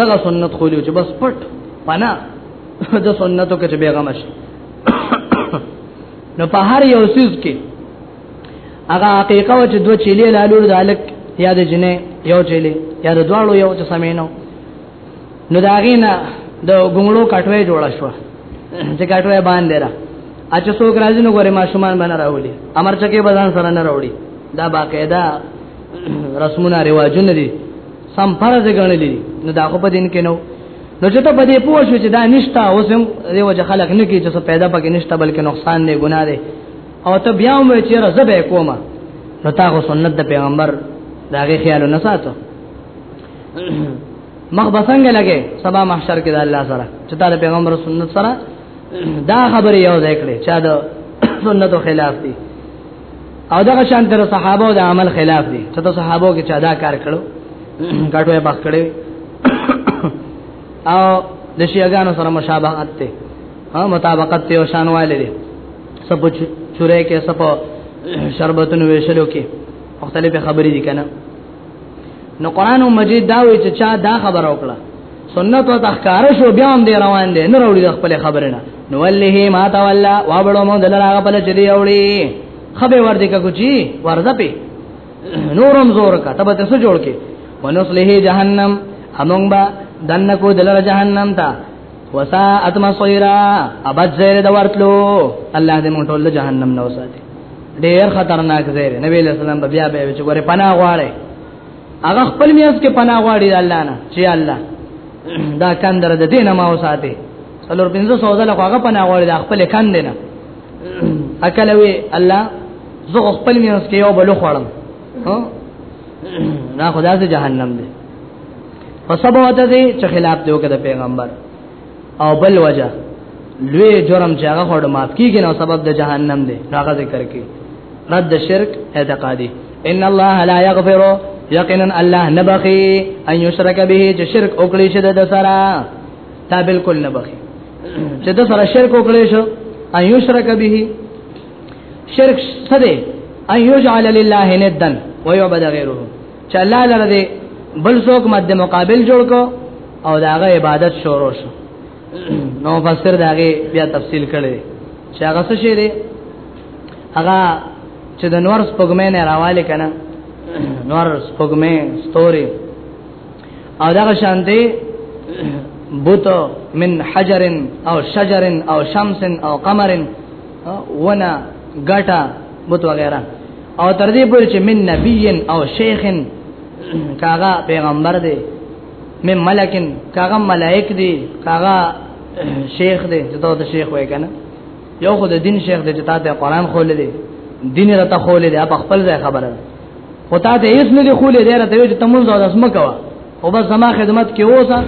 دغه سنت خو چې بس پټ پنا د سنتو کې بیغمش نو په هر یو سیس کې هغه حقیقت چې دوه چيلې لالور د الک یا د جنې یو چيلې یا د دواړو یو چې سمینو نو دا غینا د ګمړو کټوي جوړ شو چې کټوي باندې را اچ سو راځي نو ګوره ماشومان باندې راولي امر چکه بزان سره نه راوړي دا باقاعده رسمونه رواجونه دي سم فرض غنلې نو دا خو په دین کې نو نو چې ته په دې پوه شو چې دا نشتا اوس هم دیو چې خلک نه کی چې پیدا پکې نشتا بلکې نقصان دی ګناه دی او ته بیا هم چې رزه به کومه نو تا خو سنت د پیغمبر داغه خیال نه ساتو مخ بسنګ لګې سبا محشر کې د الله سره چې تا د پیغمبر سنت سره دا خبره یو ځای کړې چې دا سنت خلاف دي او دا شان تر صحابه د عمل خلاف دي چې ته صحابه کې چا دا کار کړو کټو یې بخ کړې او د شیعاګانو سره مشابهت ته ها مطابقت ته شان والي دي سب چوره کې سب شربتونو ویشلو کې مختلف خبرې دي کنه نو قران مجید دا وی چې چا دا خبر وکړه سنت او تخکار شو بیا هم دی روان دي نه وروړي خپل خبره نه نو ولله ما تولا وابړو مو دلراغه په چدي اوړي خبه ور دي کا کوچی ورځه پی نورم زور کا تب ته سو جوړ کې ونصله جهنم همون با دنه کو دلر جهنم تا وساعت مصيرا ابد زير د ورتلو الله دې مونږ ټول جهنم نه وساتي ډېر خطرناک زير نبی له سلام بیا به چې ګوره پناه غواړي هغه خپل میاس کې پناه غواړي الله نه چې الله دا کندر د دین ما وساتي څلور پنځه سو ځله هغه پناه غواړي د خپل کند نه اکل وی الله زه خپل میاس کې یو بل خوړم ها نه خدای ته جهنم دی فسبو ته دې چې خلاف دی وکړه پیغمبر او بل وجه لوی جرم چې هغه خور معاف کیږي نو سبب د جهنم دی هغه ذکر کی رد شرک اعتقادي ان الله لا یغفر یقینا الله نبخي ان یشرک به چې شرک وکړي شه د سره تا بالکل نبخي چې د سره شرک وکړي شه ان یشرک به شرک څه دی ان یجعل لله ندا ويعبد غیره چې الله لره دې بل څوک مد مقابل جوړ کو او داغه عبادت شروع شو نو فسر داغه بیا تفصیل کړي چې هغه څه شي دي هغه چې د نور سپګمې نه راواله کنه نور سپګمې ستوري او داغه شانتي بوتو من حجر او شجر او شمس او قمر ونا غټا بوت وغیرہ او تر دې پورې چې من نبیین او شیخن کاغه پیغمبر دی من ملکن کاغه ملائک دی کاغه شیخ دی چې ته د شیخ وای کنه یو خو د دین شیخ دی چې تا ته قران خول دی دین را ته خول دی په خپل ځای خبره خو تا ته هیڅ نه دی خول دی را ته چې تمون زو داس مکوا او بس زما خدمت کې اوسه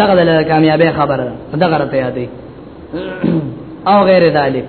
دغه د کامیابی خبره دغه را ته یادې او غیر ذالک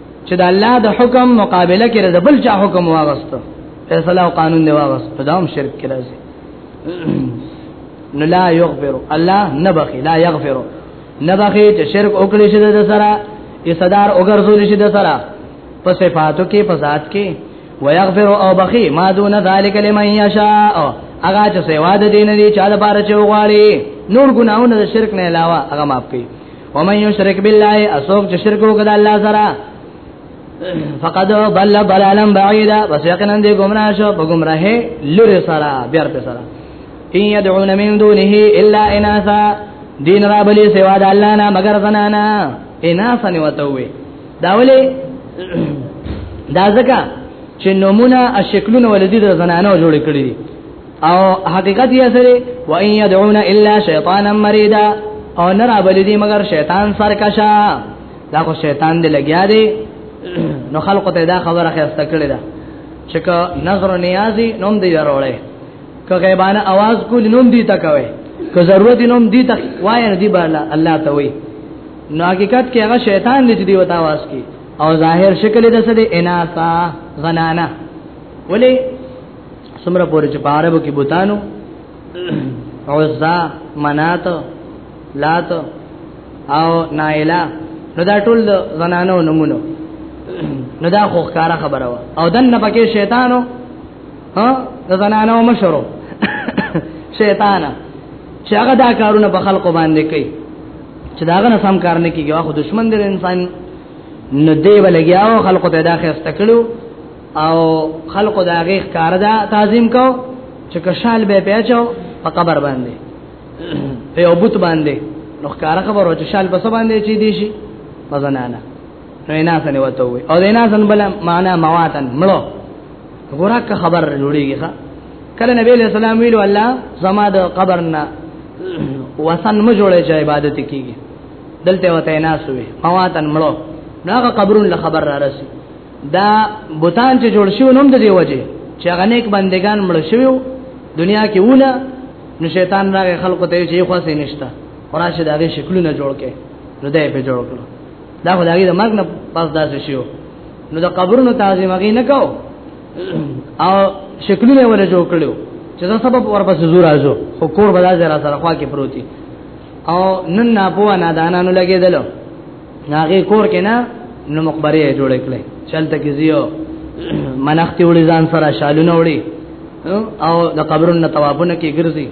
چې د الله د حکم مقابله کې د بل چا حکم واغسته فیصله او قانون دی واغسته دا هم شرک کې راځي نو لا یغفر الله نبخي لا یغفر نبخي چې شرک وکړي شي د سره یې صدر وګرځول شي د سره په صفاتو کې په ذات کې ويغفر او بخي ما دون ذلك لمن يشاء اغا چې سیوا د دین دی چا د بار چې وغواړي نور ګناونه د شرک نه علاوه هغه معاف کوي ومن یشرک بالله اسوک چې شرک وکړ الله سره فقد ضل ضلالا بعیدا بس یقینا دې گمراه شو په گمراه لری سره بیا په سره ان يدعون من دونه الا اناثا دین را بلی سوا د الله نه مگر زنانا اناثا نیوتوي دا ولي دا ځکه چې نمونه او شکلونه ولدي د زنانو جوړ کړی دي او حقیقت یې سره و ان يدعون الا شیطانا مریدا او نه را بلی دی مگر شیطان سرکشا دا خو شیطان دی لګیا دی نو خلق ته دا خبره خسته کړی دا چې که نظر نیازي نوم دی وروړي که غیبانه आवाज کول نوم دی تکوي که ضرورت نوم دی تک وای نه دی بالا الله ته وي نو حقیقت کې هغه شیطان دی چې دی وتا आवाज کی او ظاهر شکل د سره اناسا زنانا ولی سمره پورې چې عربو کې بوتانو عزا منات لات او نایلا نو دا ټول زنانو نمونه نو دا خو ښکارا خبره وا او دنه پکې شیطانو ها د زنانو مشرو شیطان چې هغه دا کارونه په خلکو باندې کوي چې داغه نه سم کار نه کیږي واخو دشمن دی انسان نو دی ولګیاو خلکو ته دا خسته کړو او خلق دا غیخ کار دا تعظیم کو چې کشال به پیچو په قبر باندې په اوبوت باندې نو ښکارا خبرو چې شال په باندې چي دي شي مزنانا نو نه سن وته وي او نه سن بل معنا مواتن مړو ګورک خبر جوړیږي ښا کله نبی له سلام ویلو الله زما د قبر نه وسن م جوړه چې عبادت کیږي دلته وته نه سوي مواتن مړو ناغه قبرون له خبر را رسي دا بوتان چې جوړ شو نوم د دی وجه چې هغه نیک بندگان مړ شوو دنیا کې ونه نو شیطان راغی خلکو ته چې خو سي نشته قراشه دغه شکلونه جوړ کړي نو دې په جوړ کړو دا خو دغه د مرګ نه پس داسې شو نو د قبرونو تعظیم هغه نه کو او شکلونه ولا جوړ کړو چې دا سبب ورپسې زور راځو خو کور بدل زرا سره خوا کې پروتي او نن نه پوه نه دانانو لګېدلو ناغه کور کې نه نو مقبره جوړ کړي چلته کې زیو منختی وړي ځان سره شالونه وړي او د قبرونو توابونه کې ګرځي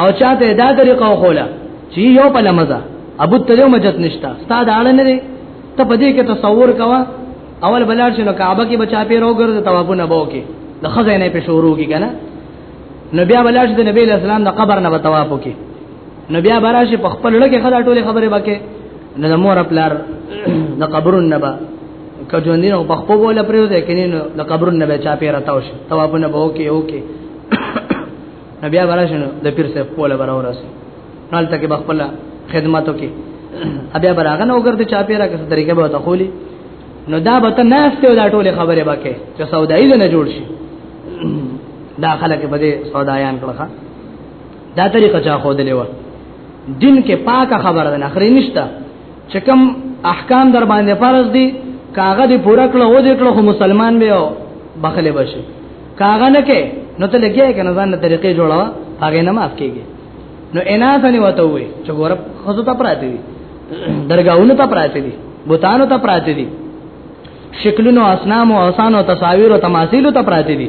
او چاته دا طریقه خوله چې یو په لمزه ابو تلو مجت نشتا استاد اړه نه دی ته په دې کې تصور کوا اول بلار شنو کعبه کې بچا پیرو ګرځي توابونه بو کې د خزینه په شروع کې کنه نبی بلار د نبی اسلام د قبر نه بتواب کې نو بیا براشه په خپل لګه خلا ټوله خبره وکې نو د مور خپل د قبرون نبا کجوندین او بخپو بوله پریو ده کینین د قبرون نبا چا پیر تاوش توابونه به اوکي اوکي نو بیا براشه نو د پیر سه پوله براو راسي نال تک بخپل خدماتو کې بیا براغه نو ګرځي چا پیرا کس طریقې به تخولي نو دا به ته ناشته دا ټوله خبره وکې چې سودای نه جوړ شي دا خلک په دې سودایان کړه دا طریقه چا خو دلې و دین کې پاکه خبره ده اخري نشته چې کوم احکام در باندې فرض دي کاغه دې پوره کړو او دې کړو مسلمان به او بخله بشي کاغه نه کې نو ته لګي کنه ځان طریقې جوړا هغه نه معاف کیږي نو اناث نه وته وي چې ګور خزو ته پراته دي درگاہونو ته پراته دي بوتانو ته پراته دي شکلونو اسنام او اوسانو تصاویر او تماثیل ته پراته دي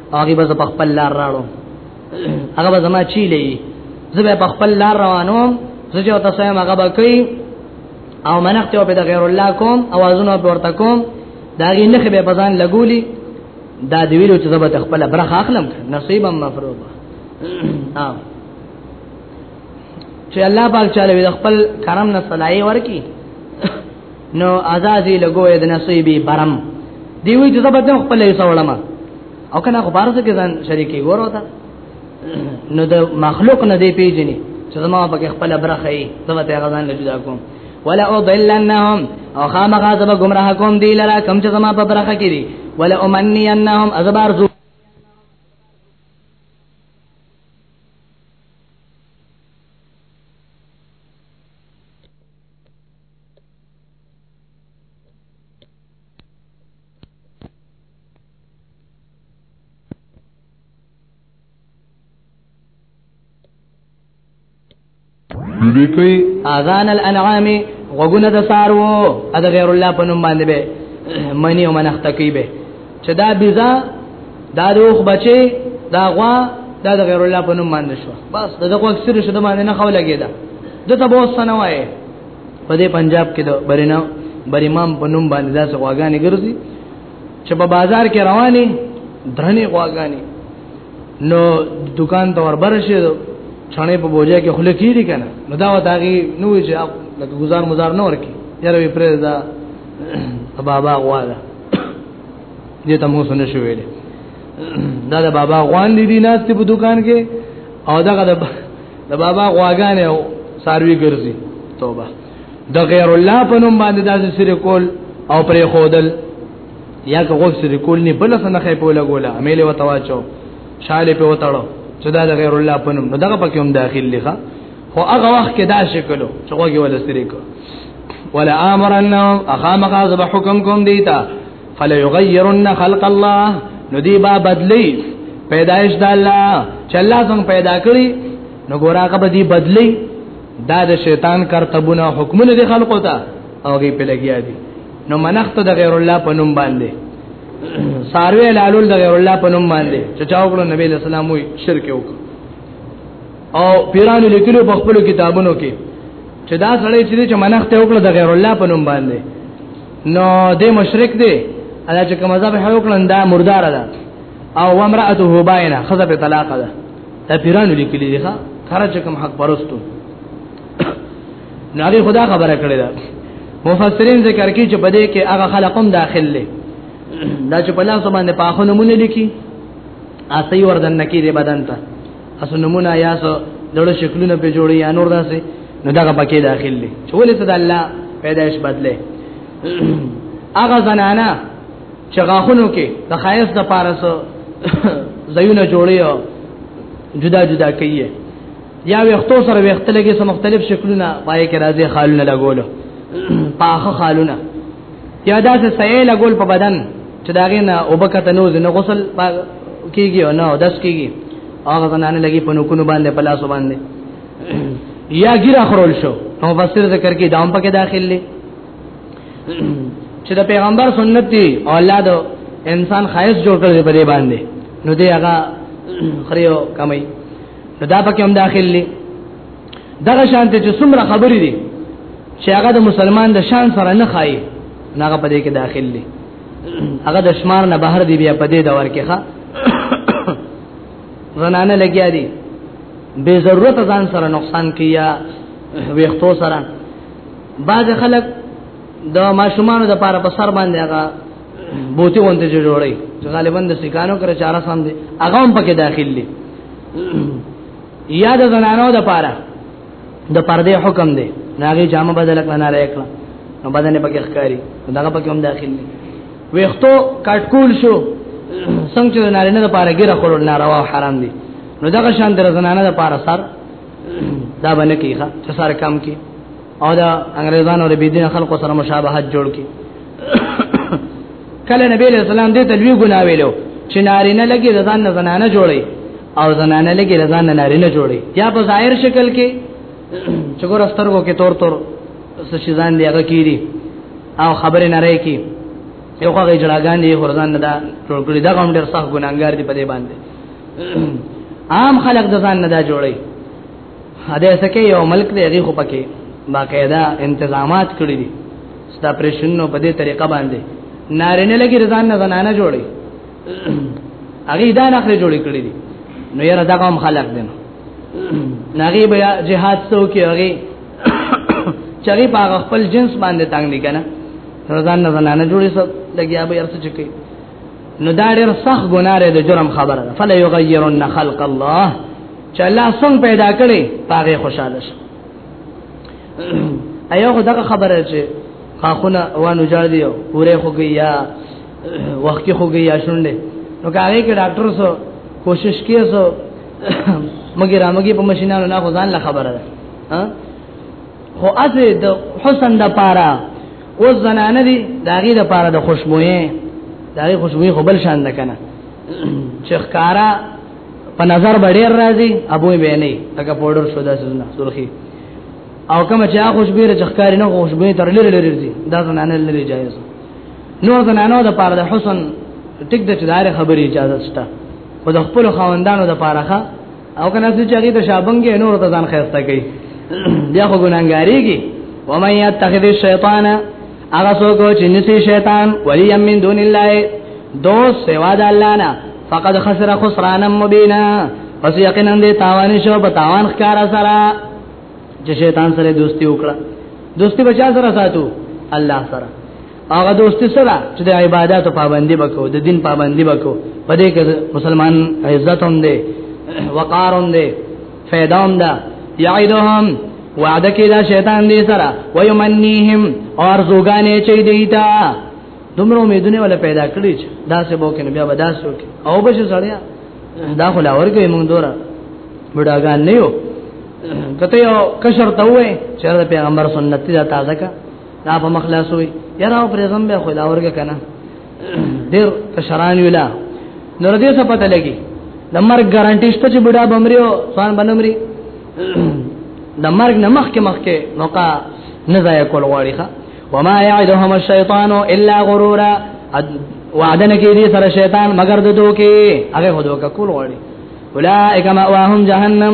هغه به په خپل لار راړو هغه به زما چی لې زبې په خپل لار روانو زجو تاسو یې هغه به کوي او منخت او په غیر الله کوم اوازونه ورته کوم دا غي نه به بزان لګولي دا دی ویلو چې زبې خپل برخه اخلم نصیبا مفروض ها چې الله پاک چاله خپل کرم نه صلاحي ورکی نو ازازي لګو د نصيبي برم دی وی چې زبر دې خپل یې سوړم او کنه خو بارسه کې ځان شریکي ګورو تا نو د مخلوق نه دی پیژني چې زما په خپل برخه یې زما ته غزان له جدا کوم ولا اضلنهم او خامغه زما گمراه کوم دی لرا کم چې زما په برخه کې دي ولا امنينهم ازبار زو کوي اذان الانعام وغونه د سارو ا د غیر الله په نوم باندې به منی او منخت کوي به چې دا بيزا دا روخ بچي دا غوا دا د غیر الله په نوم باندې شو بس دغه اکثر شته باندې نه خو لګیدا دته بوسنه وایي په دې پنجاب کې د برینا بریمام په نوم باندې داس غواګانې ګرځي چې په بازار کې رواني درنې غواګانې نو دکان ته وربر شي چانه په بوجا کې خله کیږي کنه نو دا وتاږي نو چې لکه گزار مزار نه ورکی یاره وی پرې دا بابا غواړه دې ته مو سن شوې دا د بابا غوان لیدي ناس په دکان کې او دغه د بابا غواګانې او ساروي ګرځي توبه د غیر الله په نوم باندې داسې سری کول او پرې خودل یا که غوښ سری کول نه بل څه نه خې په لګولا امیله وتواچو شاله په وتاړو چې دا د غیر الله په نوم نو دغه پکې هم داخل لخوا خو هغه وخت کې دا شکلو چې وګي ولا سری کو ولا امرنهم اخامخ ذبح حکم کوم دیتا فليغيرن خلق الله نو دی با بدلی پیدائش د الله چې الله څنګه پیدا کړی نو ګوراغه به دی بدلی دا د شیطان کرتبونه حکمونه دي خلقو ته او غي په لګیا دي نو منخت د غیر الله په نوم باندې ساروی لالول د غیر الله په نوم باندې چې چا وکړو نبی له سلام وي شرک وکړو او پیرانو لیکلو په خپل کتابونو کې چې دا سړی چې منخت وکړو د غیر الله په نوم باندې نو د مشرک دی ادا چې کوم ځای په وکړن دا مردار ده او امراته باینه خزه په طلاق ده دا پیرانو لیکلي دي ښا خرج کوم حق پرستو نو خدا خبره کړې ده مفسرین ذکر کوي چې بده کې هغه خلقم داخل لې دا چې په لاس باندې پاخونه مونږ لیکي اسی وردن نکې دې بدن ته اسو نمونه یا سو دړو شکلونه په جوړي یا نور داسې نو دا پکې داخل دي چې ولې ته د الله پیدائش بدله هغه زنانا چې غاخونو کې د خایس د پارسو زيونه جوړي او جدا جدا کوي یا وختو سره وخت لګي سم مختلف شکلونه پای کې راځي خالونه لګولو پاخه خالونه یا دا چې سیل غول په بدن چې دا غنه او بکته نو زنه غسل کیږي او نه داس کیږي هغه زنانه لګي په نوکونو باندې په لاسو باندې یا ګیره خرول شو نو مفسر ذکر کې دام پکې داخل لې چې د پیغمبر سنت دی او الله د انسان خایس جوړ کړی په دې باندې نو دې هغه خریو کمای نو دا پکې هم داخل لې دغه شان ته چې څومره خبرې دي چې هغه د مسلمان د شان سره نه خای هغه په دې کې داخل دي هغه د شمار نه بهر دی بیا په دې دور کې ښا زنانه لګیا دي بے ضرورت ځان سره نقصان کیا ویختو سره بعض خلک د ماشومانو د پاره په سر باندې هغه بوتي وانته جوړي غالبا د سکانو کر چاره سم دي هغه هم پکې داخل دي یا د زنانو د پاره د پردې حکم دی ناغي جامه بدل کړه نه راکړه نو بدن پکې ښکاری دغه پکې هم داخل دی ویختو کټکول شو څنګه چې نارینه د پاره ګیره خور ناروا او حرام دي نو دغه شان در زنانه د پاره سر دا باندې کیخه چې سر کم کی او دا انګريزانو ربي دین خلکو سره مشابهت جوړ کی کله نبی علیہ السلام دې ته لوی ګناه ویلو چې نارینه لګي د ځان نه زنانه جوړي او زنانه لګي د ځان نه نارینه جوړي یا په ظاهر شکل کې چې ګور سترګو کې تور تور څه شي ځان دی هغه کیری او خبره نه راي کی یو هغه جړاګان دی ورزان نه دا ټول کړي دا کوم ډیر سخت ګناګار دی په دې باندې عام خلک د ځان نه دا جوړي هدا سکه یو ملک دی هغه خو پکې باقاعده انتظامات کړی دي دا پرېشن نو په دې طریقه باندې نارینه لګي رضان نه زنانه جوړي هغه دا نه خره جوړي کړی دي نو یاره دا کوم خلق دي نو نغي بیا جهاد سو کې هغه چری په خپل جنس باندې تنگ نه کنه رضان نه زنانه جوړي سب لګیا به ارڅ چکی نو دا ډېر سخت ګناره د جرم خبره ده فلا یغیرن خلق الله چې الله څنګه پیدا کړي پاره خوشاله شي ایو خو دغه خبره چې خاخونه وانه جوړ دیو پوره خوږی یا وخت کې خوږی یا شونډه نو کاغه کې ډاکټر سو کوشش کیه سو مګر امګي په ماشينانو نه خو ځان لا خبره ده ها خو اته د حسن د پاره او زنانه دي داغي د پاره د خوشبوې داغي خوشبوې خو بل شان ده کنه چې ښکارا په نظر بډیر راځي ابو به نه لکه پودر شو داسې نه سرخی او کوم چې هغه خوشبو لري چې ښکاری نه خوشبو تر لری لری دي دا زنانه لري جایز نور زنانه د پاره د حسن ټیک د چدار خبري اجازه شته خو د خپل خواندانو د پاره ښه او کنه چې هغه د شابنګ نور ته ځان خسته کوي بیا خو ګناګاریږي ومن یتخذ الشیطان هغه څوک چې نسی شیطان ولی من دون الله دوست سوا د الله نه فقد خسر خسرانا مبینا پس یقینا دې تاوان شو په تاوان ښکار سره چې شیطان سره دوستی وکړه دوستی بچا سره ساتو الله سره هغه دوستی سره چې د عبادت پابندي وکړو د دین پابندي وکړو په دې کې مسلمان عزت هم دی وقار هم دی فیدام دا یعیدهم وعده کې دا شیطان دې سره ويمنيهم اور زوګانې چي دیتا دومره امیدونه ولا پیدا کړی چې دا څه بو کې بیا به دا څوک او به سړیا دا خو لا ورګې مونږ دورا بډاګان نه یو کته یو کشر ته وې چې د پیغمبر سنت دا تازه کا دا په مخلاص وي یاره او پرېزم به خو لا ورګه کنه ډېر کشران ویلا نور دې څه پته لګي د مرګ ګارانټي شته چې بډا بمریو ځان بنمري د مرګ نه مخکې مخکې موقع نه ځای کول غواړي ښا وما يعدهم الشيطان الا غرورا وعده نه کوي سره شیطان مگر د دوکي هغه هو دوکه کول غواړي اولئک مأواهم جهنم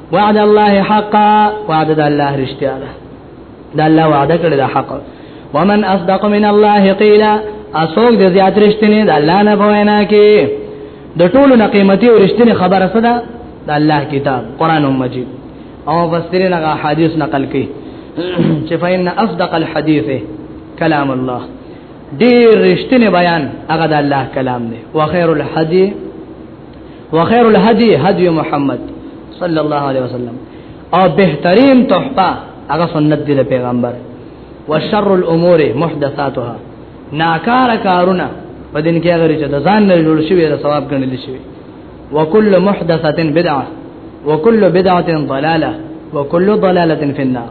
وعد الله حقا وعد الله رشتیا ده دا الله وعده کړی دا حق ومن اصدق من الله قیلا اسوک د زیات رښتینه د الله نه بوینا کې د ټولو نه قیمتي او رښتینه خبره څه ده د الله کتاب قران مجید او مفسرین هغه حدیث نقل کړي چې فإن اصدق الحديث كلام الله ډیر رښتینه بیان هغه د الله کلام دی واخیر الحدیث وخير الهدي هدي محمد صلى الله عليه وسلم او بهترین تحفه هغه سنت دی پیغمبر وشر الامور محدثاتها ناکار کارونه په دین کې هغه چې د ځان نه جوړ شوی د ثواب ګڼل شوی وکل محدثه بدعه وکل بدعه ضلاله وکل ضلاله فی النار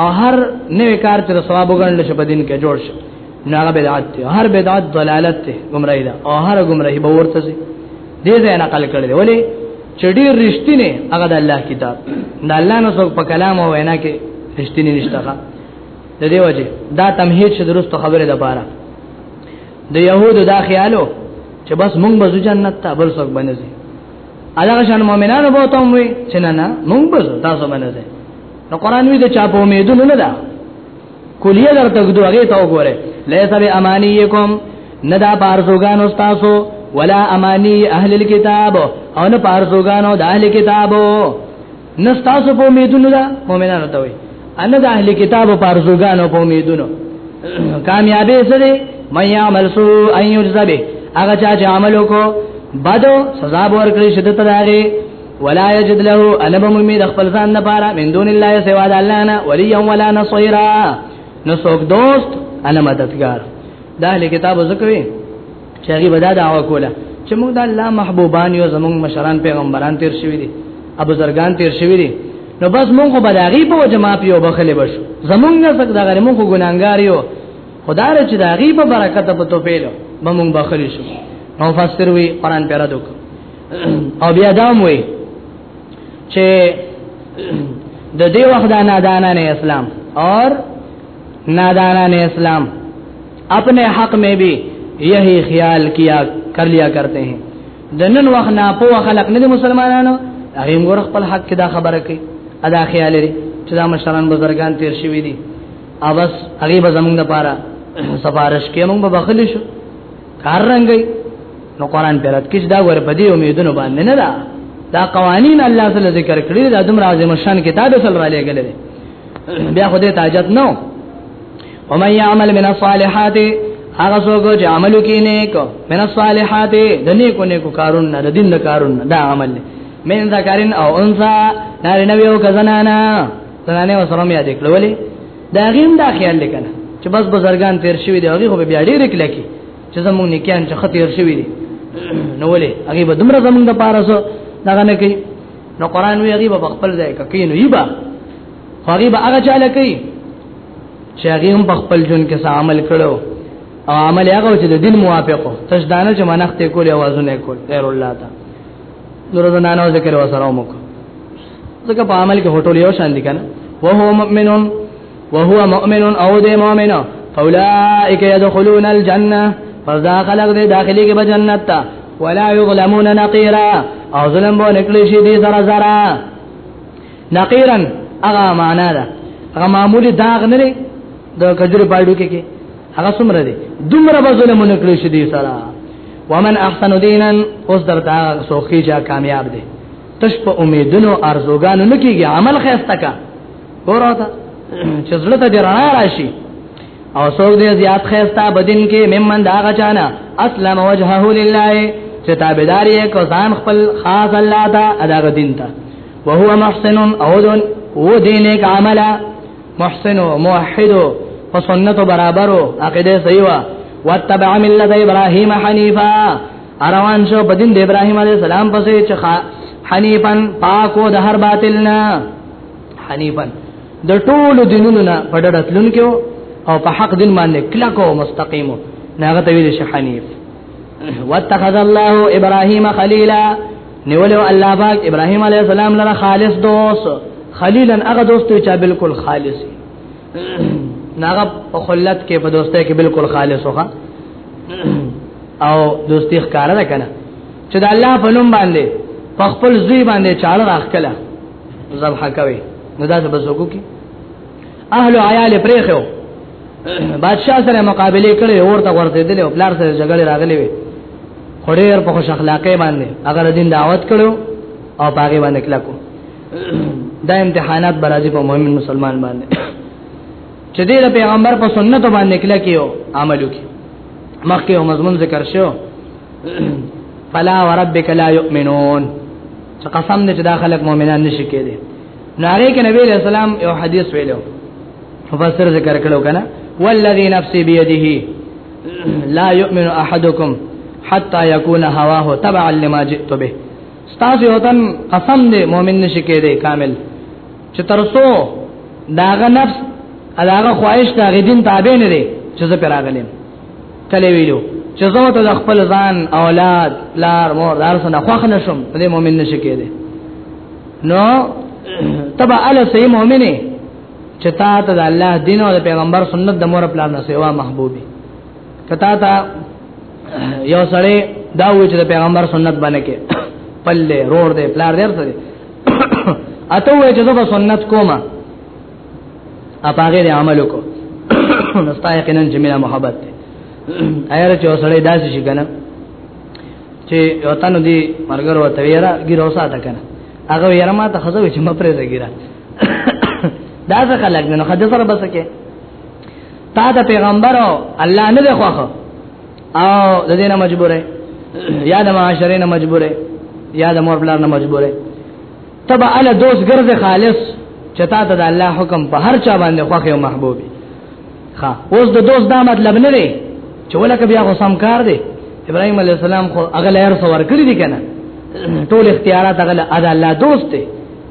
او هر نوې کار چې ثواب ګڼل شي په دین کې جوړ شي نو هغه بدعت دی هر بدعت ضلالت دی گمراهی ده او هر گمراهی به ورته سي دې ځای نقل کړی دی ولی چې ډیر رښتینه هغه د الله کتاب د الله نو څوک په کلام او وینا کې رښتینی نشته د دې وجه دا تمهید چې درست خبره ده بارا د يهودو دا خیالو چې بس مونږ به جنت ته بل څوک باندې ځي علاوه شان مؤمنانو به ته وي چې نه نه مونږ به تاسو باندې ځي نو قران وی د چا په امیدونو نه ده کلیه در تګدو هغه ته وګوره لیس به امانیکم ندا پارزوګان استاسو ولا امانی اهل الكتاب او نه پارزوګان او د اهل کتابو نستاسو په امیدونو دا مؤمنانو ته وي ان د اهل کتابو پارزوګان په امیدونو کامیابې سره مې عمل سو ايوځبه هغه چا چې عمل وکړو بدو سزا ورکړي شدت راغی ولا یجد له الم ممی د خپل ځان نه پاره من دون الله سوا د الله نه ولیا ولا نصيرا نو څوک دوست انا مددگار دا اهل کتاب زکوي چې هغه بدا دعوا کوله چې موږ د الله محبوبان یو زموږ مشران پیغمبران تیر شوی دي ابو زرغان تیر شوی دي نو بس موږ خو بداغي په جما پیو بخله بش زموږ نه څنګه دغه موږ ګناګار یو خدای رچ د غیب برکت په تو پیلو به موږ بخلی شو نو فسر وی قران پیرا دوک او بیا دام وی چې د دې وخت دا نادانه نه اسلام اور نادانه نه اسلام اپنے حق میں بھی یہی خیال کیا کر لیا کرتے ہیں د نن وخت نه په خلق نه مسلمانانو هغه مور خپل حق کې دا خبره کوي ادا خیال لري چې دا مشران بزرگان تیر شوی دي اوس هغه به زمونږ لپاره سفارش کوي موږ به بخلی شو کار رنګي نو قران په رات کې دا ور په دې امیدونو باندې نه دا دا قوانین الله تعالی ذکر کړی دا دمر اعظم شان کتاب سره را لګل دي بیا خو دې تاجت نو ومن يعمل من الصالحات هغه څوک چې عمل کوي نیک من الصالحات د نیکو نیکو کارون نه د دین د کارون نه دا عمل من ذکرین او انثى نارینه یو کزنانا زنانه وسره مې یاد کړولې دا غیم دا خیال لکنه چې بس بزرګان تیر شوی دی هغه به بیا ډیر کلکی چې زمونږ نکیان چې خطر شوی دی نو ولې هغه به دمر زمونږ د پاره سو دا نه کوي نو قران وی هغه به خپل ځای کوي نو یبا هغه به هغه چاله کوي چې هغه هم خپل جون کې عمل کړو او عمل هغه چې د دین موافقو تشدانه چې منښت کول اوازونه کول غیر الله تا نور زنانو ذکر وسره ومکو ځکه په عمل کې هټول یو شان دي کنه وهو مؤمن وهو مؤمن او دې مؤمن اولائک يدخلون الجنه فذا خلق دې داخلي کې بجنت تا ولا يظلمون نقيرا او ظلم به نکړي شي دې زرا زرا نقيرا هغه معنا ده هغه معمولی داغ نه لري د کجوري پالډو کې کې هغه څومره دي دومره به ظلم نکړي شي دې سره ومن احسن دينا اوس درته سوخي جا کامیاب دي تش په امیدونو ارزوګانو نه کیږي عمل خسته کا ورته چې زړه ته رڼا راشي او څوک دې زیات خسته بدین کې ممن دا غچانا اسلم وجهه لله چې تابعداري کو ځان خپل خاص الله ته ادا دین ته وهو محسن او دون و دینک عملا محسن او موحد او سنت برابرو عقیده صحیح وا واتبع ملت ابراهیم حنیفا روان شو په دین د ابراهیم علی السلام پسې چې حنیفن پاکو د هر باطل نه حنیفن د ټول دینونو نه پډړتلون کې او په حق دین باندې کلکو مستقیمو ناغه ته ویل شي حنیف واتخذ الله ابراهیم خلیلا نیولو الله پاک ابراهیم علی السلام لره خالص دوست خلیلا هغه دوست چې بالکل خالص ناغه په خلت کې په دوستۍ کې بالکل خالص وخه او دوستي ښکارا نه کنه چې د الله په نوم باندې په خپل زوی باندې چاړه راخکله ذبح کوي نو دا څه بزوګو کې اهل عیال پرېخو بادشاہ سره مقابله کړي ورته ورته دي او بلار سره جګړه راغلي وي خورير په خوش اخلاقې باندې اگر دین دعوت کړو او باغې باندې کلکو دا امتحانات برازي په مؤمن مسلمان باندې چې دې پیغمبر په سنت باندې کله کېو عمل وکي مخکې یو مضمون ذکر شو فلا وربک لا یؤمنون چې قسم دې چې دا خلک مؤمنان نشي کېدي ناره کې نبی له سلام یو حدیث ویلو مفسر ذکر کړو کنه والذي نفسي بيده لا يؤمن احدكم حتى يكون هواه تبعا لما جئت به ستاسو یو تن قسم دی مؤمن نشي کېدی کامل چې ترسو داغه نفس داغه خواهش داغه دین تابع نه دی چې زه پراغلم کله ویلو چې زه ته خپل ځان اولاد لار مور دار سره خوښ نشم دې مؤمن نشي کېدی نو تبا ال سي مؤمنه چې تا ته د الله دین او د پیغمبر سنت د مور خپل نه سیوا محبوبي کتا تا یو سړی دا و چې پیغمبر سنت باندې کې پله روړ دې پلار دې سره اته و چې زه سنت کومه اپاګه دې عمل وکړو نو ستا یقینا چې میرا محبت دی ایر چې وسړې داسې شي کنه چې یو تنو دی مرګر وته ویرا ګیرو ساته کنه هغه ویرا ما ته خزو چې مپرې زګیرا دا ځکه لګنه خدای سره بسکه تا ته پیغمبر او الله نه دی خوخه او د دې نه مجبوره یا د معاشره نه مجبوره یا د مور بلار نه مجبوره تبا ال دوست ګرځه خالص چتا ته د الله حکم په هر چا باندې خوخه او محبوبي ها اوس د دوست دا مطلب نه دی چې ولکه بیا خو سم کار دی ابراهيم عليه السلام خو اغل هر څور کړی دی کنه ټول اختیارات اغل ادا الله دوست دی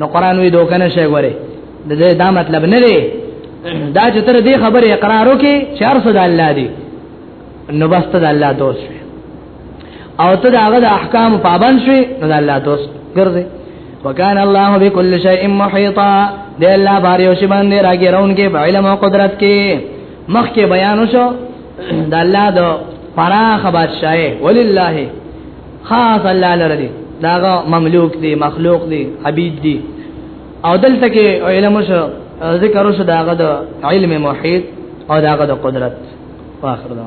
نو قران وی دوه کنه شی غوري د دې دا مطلب نه دی دا چې تر دې خبره اقرار وکي چې ارسه د الله دی نو بس ته د الله دوست شي او ته د هغه د احکام پابند شي نو د الله دوست ګرځي وکانه الله بكل شيء محيطا د الله بار یو شی باندې راګرون کې په علم او قدرت کې مخ کې بیان شو د الله د فراخ بادشاہي ولله خاص الله لره دي داغه مملوک دي مخلوق دي عبید دي او دلته کې علم شو ذکر شو داغه د علم محیط او داغه د قدرت واخر دا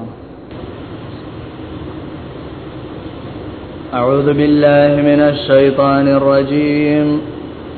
أعوذ بالله من الشيطان الرجيم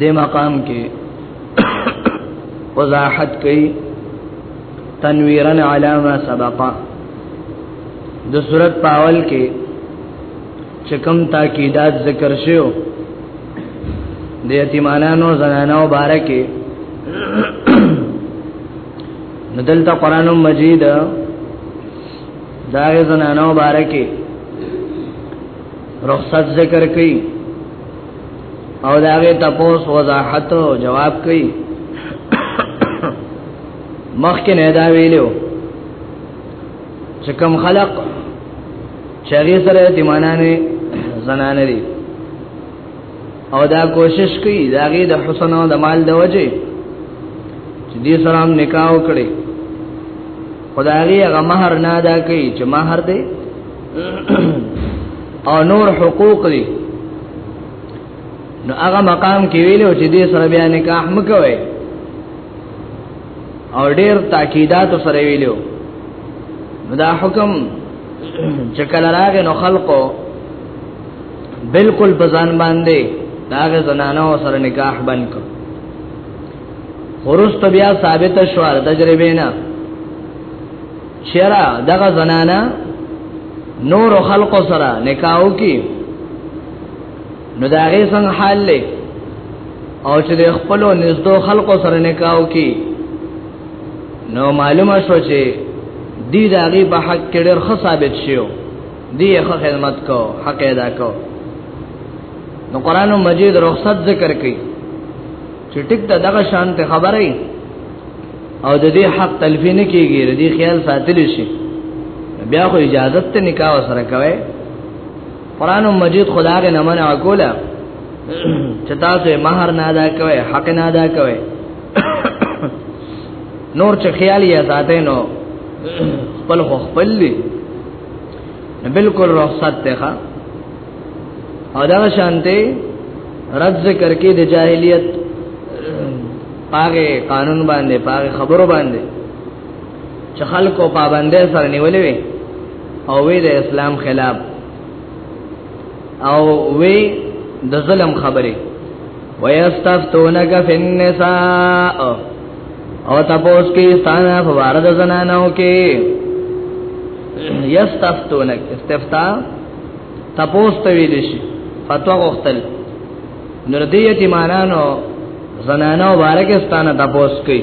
د مقام کې وضاحت کوي تنویرا علامه سبقا د صورت پاول کې چکم تاکیدات ذکر شیو د یتیمانانو زنانو بارکه ندلته قران مجید دا زنانو بارکه رخصت ذکر کوي او دا غي تاسو وضاحت او جواب کوي مخکې نه دا ویلو چې کوم خلق چاغي سره دیمانانه زنانه دي او دا کوشش کوي دا غي د حسن او د مال د وجه چې دې سره هم نکاح وکړي خدای هغه مہر نه ادا کوي چې مہر دې او نور حقوق دي نو هغه مقام کې ویلو چې دې سره بیا نکاح مکوي او ډېر تاکیدات سره ویلو دا حکم چې کله راغی نو خلقو بالکل بزان باندې داغه زنانو سره نکاح بند کړ ورست بیا ثابت شوار تجربه نه چیرا دغه زنانا نور خلق سره نکاو کی نو دا غي څنګه حال لې او چې د خپل نږدې خلق سره نکاو کی نو معلومه شو چې دی دا غي په حق کې ډېر ښه ثابت شیو دی ښه خدمت کو حق ادا کو نو قران مجید رخصت ذکر کړي چې ټیک ته دغه شان ته خبره او د دې حق تلفی نه کیږي د دې خیال ساتل شي بیا خو اجازه ته نکاح سره کوي قران مجید خدای نه منع کوله چې تاسو مہر نه ادا کوي حق نه ادا کوي نور چې خیال یې ساتي نو خپل خپل بالکل رخصت ته او دا شانته رد ذکر کې د جاهلیت پاګه قانون باندې پاګه خبرو باندې چې خلکو پابندې سره نیولې وي او وی د اسلام خلاف او وی د ظلم خبره ويستفتونك في النساء او تپوس کې ستانه فوارد زنانو کې یستفتونک استفتاء تپوس ته ویل شي فتوا غوښتل نو دې یتیمانانو زنانو بارکستانه تپوس کوي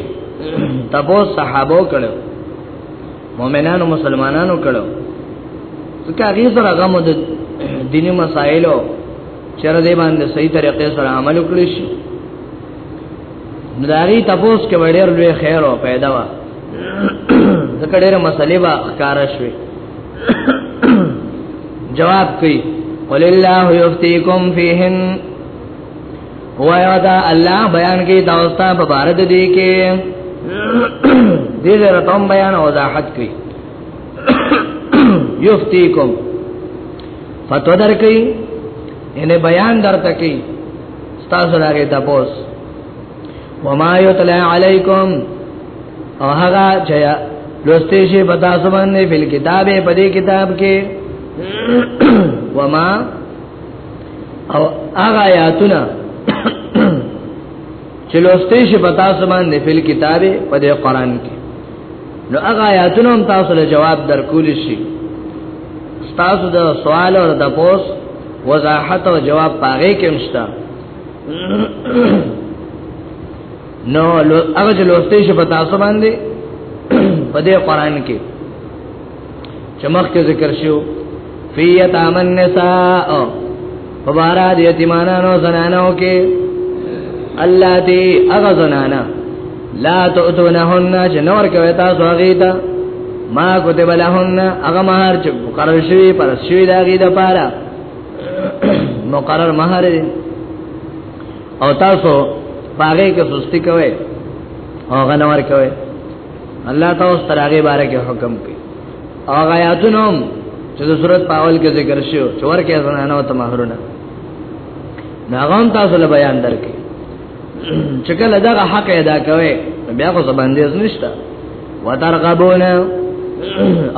تپوس صحابو کړو مؤمنانو مسلمانانو کړو ځکه هغه سره غمو د دیني مسایلو چر دې باندې صحیح طریقې سره عمل وکړي شي نداری تپوس کې وړیر لوی خیر او پیدا وا ځکه ډېر مسلې با ښکارا شوي جواب کوي قل الله یفتیکم فیهن وایا دا الله بیان کوي دا اوستا په بار د دې کې دې زره تم بیان او وضاحت کوي یفتیکم فتو در کوي ان بیان درته کوي تاسو راګه تاسو وما یتلا علیکم او هغه چې لوستې شي په تاسو باندې په کتابه په دې کتاب کې وما او هغه آیاتونه چې لوستې شي په تاسو باندې په کتابه په دې قران کې نو هغه آیاتونه هم تاسو له جواب درکول شي تاسو د سوال او د پوس وضاحت او جواب پاره کې مشته نو هغه چې لوستې شي په تاسو باندې په دې قران کې چې مخکې ذکر شو فی یتامن نساء فبارا دی یتیمانانو زنانو کې الله دی هغه زنانا لا تؤتونهن جنور کوي تاسو هغه ته ما کوته بلهن هغه مہر چې قرار شوی پر شوی داږي د پاره مقرر مہر دی او تاسو پاره کې سستی کوي او غنور کوي الله تاسو ترغه باره کې حکم کوي او غیاتونو چې د صورت په اول کې ذکر شو چې ورکه زنانه او تمهرونه ناغون تاسو له بیان درکې چې کله دغه حق ادا کوي بیا خو زبندیز نشته وترغبون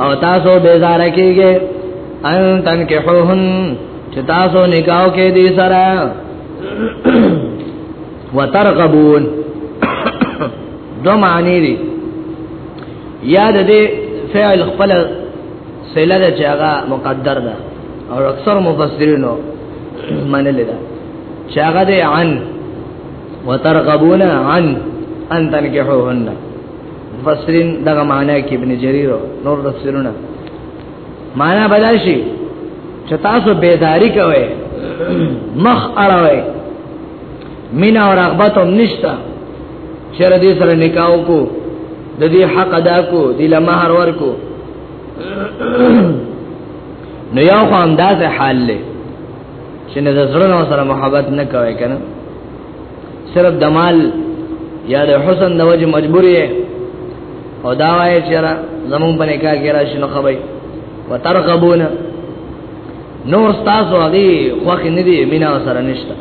او تاسو بیزار کیږئ ان تنکحوهن چې تاسو نکاح کې دي سره وترغبون دو معنی دي یاد دې فعل خپل سیله ده چې هغه مقدر ده او اکثر مفسرینو منل ده چې هغه ده عن وترغبون عن ان تنکحوهن مفسرین دغه معنی کې ابن جریر نور تفسیرونه معنا بداشي چې تاسو بیداری کوئ مخ اړوي مینا او رغبت هم نشتا چر دې سره نکاح کو د دې حق ادا کو د لمحر ور کو نو یو خو انداز حال له چې نه زړه سره محبت نه کوي کنه صرف د مال یا د حسن د وجه مجبورې او دا وایي چې را زمون په نکاح کې راشي نو خبري وترغبون نور تاسو هغه خوخ نه دي مینا سره نشته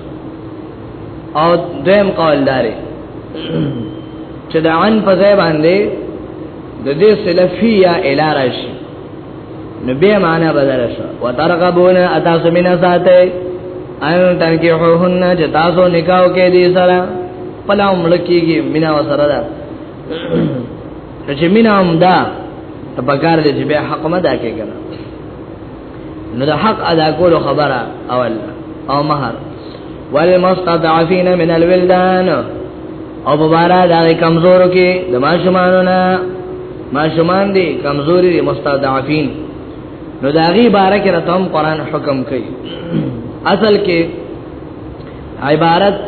او دویم قول داري چې د عن په ځای باندې د دې سلفي یا اله راشي نو به معنا بدل شو وترغبون اتاسو مینا ساته ان تنکحوهن چې تاسو نکاح کې دي سره پلا ملکیږي مینا وسره ده چې مینا هم ده ته پکار دې چې به حق مدا کې کنه نو د حق ادا کولو خبره اول او مہر والمستضعفين من الولدان او بارا دا کمزورو کې د ماشومانو نه ماشومان دي کمزوري دي مستضعفين نو دا غي بارا کې راتم قران حکم کوي اصل کې عبارت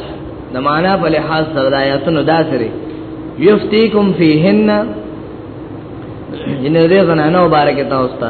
د معنا په لحاظ سره آیاتونو دا سره یفتیکم فیهن ان دې زنانو بارکه تاسو ته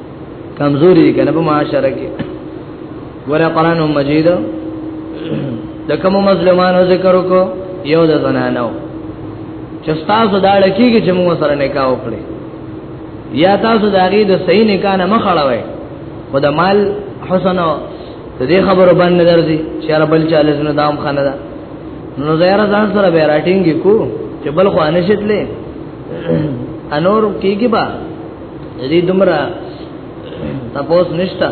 کمزوري کنه په معاشره کې ګوره قران مجید د کوم مظلومانو ذکر وکړو یو د زنانو چې تاسو دا لکیږي چې موږ سره نکاح وکړي یا تاسو دا غي د صحیح نکاح نه مخړوي خو د مال حسن او د دې خبرو باندې درځي چې را بل چاله زنه دام خانه ده نو زیاره ځان سره به راټینګ کو چې بل خو انشتلې انور کیږي با دې دمرا تاسو نشتا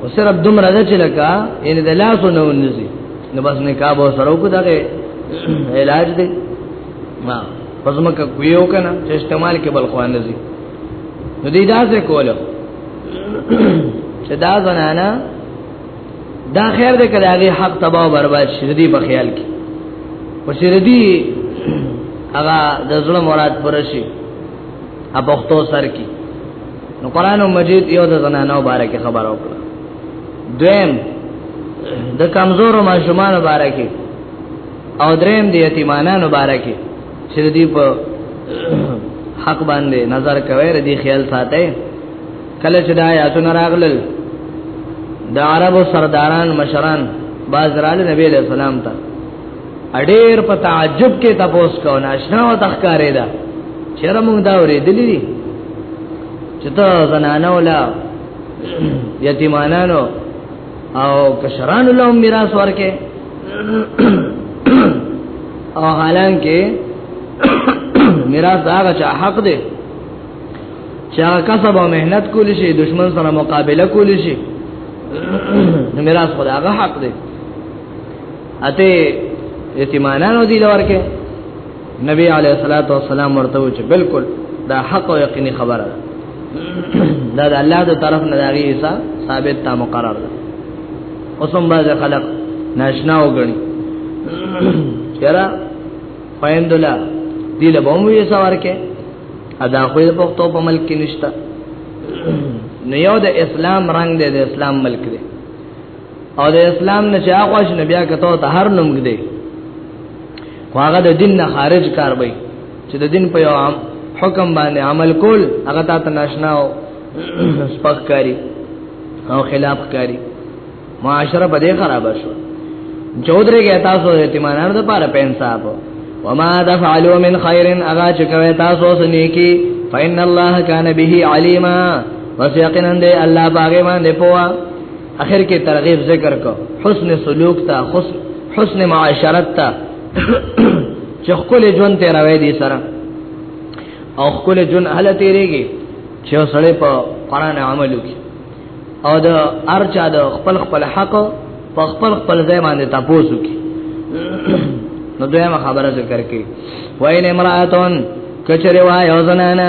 او صرف دمرا د چلکا ان د لاس نه ونځي نو بس نه کابو سره کو دغه علاج دی ما پزما کا کویو کنه چې استعمال کې بل خوان نځي نو دې دا څه کوله چې دا زنانا دا خیر دې کړه هغه حق تباہ او برباد شې دې په خیال کې پسې دې هغه د ظلم مراد پرشي ابختو سر کی نو قران مجید یو د زنانو باره کې خبر او کړ دویم د کمزورو ماشومان باره کې او دریم د یتیمانانو باره کې چې دې په حق باندې نظر کوي ر دې خیال ساتي کله چې دا آیاتونه راغلل د عربو سرداران مشران باز رال نبی له سلام ته اډیر په تعجب کې تاسو کو ناشنا او تخکارې ده چیرې موږ دا ورېدلې دي چې ته زنانه ولا یتیمانانو او کشرانو له میراث ورکه او حالانکه میراث هغه چا حق دی چې هغه کسب او مهنت کولی شي دشمن سره مقابله کولی شي میراث خدای هغه حق دی اته یتیمانانو دی لورکه نبی علیه الصلاۃ والسلام ورته و چې بالکل دا حق او یقیني خبره ده دا د الله د طرف نه دغه حصہ ثابت تا مقرر ده اوسم باز خلق ناشنا وګڼي چیرې فیندلا دی له بوم یې سوار کې ادا خو په پښتو په ملک کې نشتا نو یو د اسلام رنگ دی د اسلام ملک دی او د اسلام نه چې هغه شي نبي کته ته هر نوم دی هغه د دین نه خارج کار وي چې د دین په یو حکم باندې عمل کول هغه ته ناشنا او سپک کاری او خلاف کاری معاشره په دې خراب شو چودره کې تاسو د اعتمادانو لپاره پینصاف وما تفعلوا من خير اغا چې کوي تاسو سنيکي فإن الله كان به عليما وسيقنا دې الله باغ باندې پوها اخر کې ترغیب ذکر کو حسن سلوک تا حسن حسن معاشرت تا چې خپل ژوند ته راوي دي سره او خپل ژوند هله تیریږي چې سړی په قران عمل وکړي او د ارچا د خپل خپل حق په خپل خپل ځای باندې تاسو کې نو دویمه خبره ذکر کړي وایل امراتون کچره وای او زنانه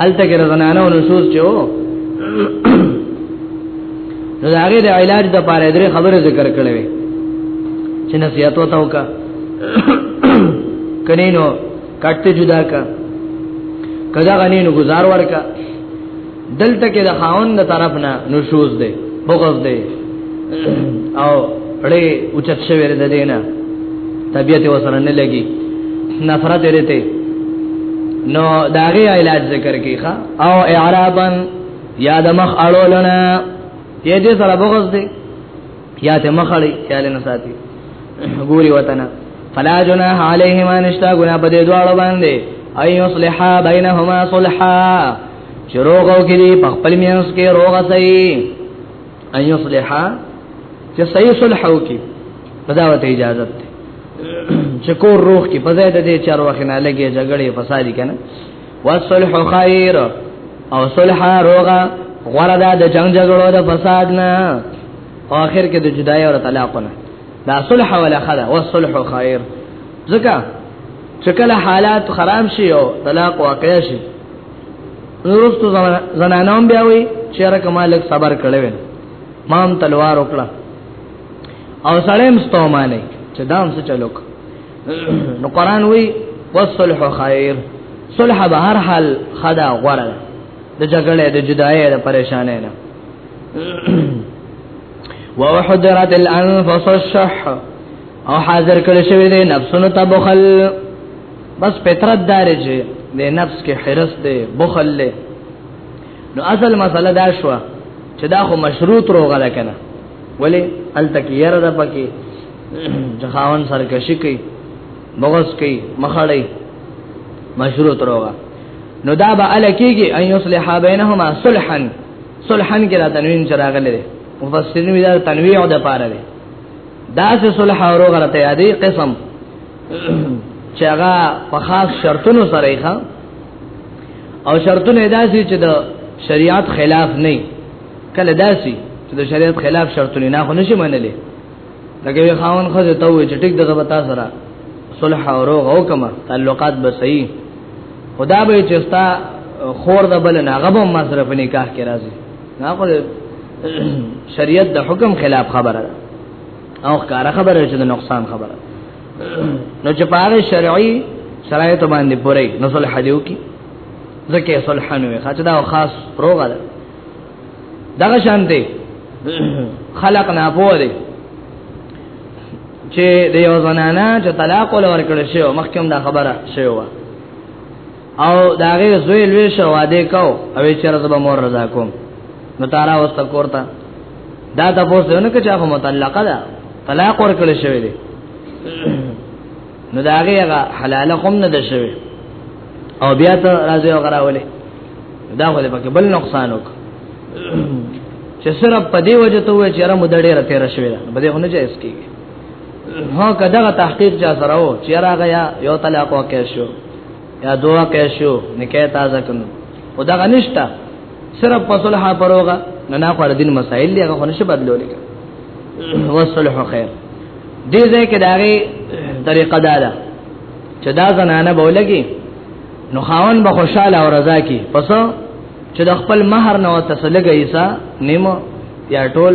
هلته کې زنانه او نشوز چې وو نو دا هغه د علاج د پاره درې خبره ذکر کړې وي چې نصیحت وتاو کا کنینو کټه جدا کا کدا غنینو گزار ورکا دلته کې د خاوند طرف نه نشوز دی بغض دی او ړې اوچت شوی د دینه طبيعت وسره نه لګي نفرت لري نو داغه علاج ذکر کیخه او اعرابن یا د مخ اړولنا یا دې سره بغض دی یا ته مخ اړي خیال نه ساتي ګوري وطن فلا جناح علیهما نشتا گنا په دې دواړو باندې اي يصلحا بينهما صلحا چروغو کې په خپل میانس کې روغه صحیح ان یصلحا چې صحیح صلح وکي پداوت اجازه ده چې کور روح کې پځای د دې چارو وخنه لګي جګړې فسادي کنه والصلح خیر او صلح روغه غره ده د جنگ جګړو د فساد نه اخر کې د جدای او طلاق نه دا صلح ولا خلا والصلح خیر ځکه چې کله حالات خراب شي او طلاق واقع شي نورستو زنانوم بیا وی چیرې کما لک صبر کړو ما هم تلوار وکړه او سړیم ستومانه چې دام څه چلوک نو قران وی والصلح خیر صلح به هر حال خدا غره د جګړې د جدای د پریشانې نه وحضرت الانفس الشح او حاضر کړی شوی دی نفسونو تبخل بس فطرت دار چې د نفس کې حرس دی بخل له نو اصل مسله دا شو چې دا خو مشروط روغه ده کنه ولی التکی یره ده پکې ځخاون سرکشي کوي بغض کوي مخړی مشروط روغه نو دا به الکیږي ان یصلح بینهما صلحا صلحا کې دا تنوین چراغله ده مفسرین وی دا تنویع ده پاره ده دا سه صلح اوروغه ته یادې قسم چې هغه په خاص شرطونو سره ښه او شرطونه داسي چې د شریعت خلاف نه کله داسي چې د شریعت خلاف شرطونه نه خو نشي منلې لکه وی خاون خو ته وې چې ټیک دغه بتا سره صلح او روغ او کما تعلقات به صحیح خدا به چې ستا خور د بل نه غبو مصرف نکاح کې راځي نه خو شریعت د حکم خلاف خبره ده او ښکارا خبره چې د نقصان خبره نو چې پاره شرعي شرایط باندې پوره نو صلح دیو کی ځکه صلح نو خاطر دا خاص روغه ده دغه شانته خلق نه پوه دی چې د یو زنانا چې طلاق ولور کړی شو مخکې دا خبره شوی او داغه زوی لوی شو واده کو او چیرې زما مور رضا کوم نو تارا واست کوړتا دا تاسو نه کچا خو متعلقه ده طلاق ورکړل شوی دی نو دا هغه حلال هم نه ده شوی او بیا ته راځي او غراولې دا خو دې پکې بل نقصان وک چې سره په دې وجه ته وای چې را مو دړې راته را شوی ده بده هونه جایز کیږي هو کداغه تحقیق چا سره و چې راغیا یو طلاق وکړ شو یا دوا کیشو نکاح تازه کړو او دا غنښتا صرف فصلح پروغه نه نه پر دین مسائل دی هغه نشه بدلولې وصلح خیر دې ځکه داغه طریقه دا ده چې دا زنانه بولګي نو خاون به خوشاله او رضا کی پس چې د خپل مہر نو تسلګه ایسا نیمو یا ټول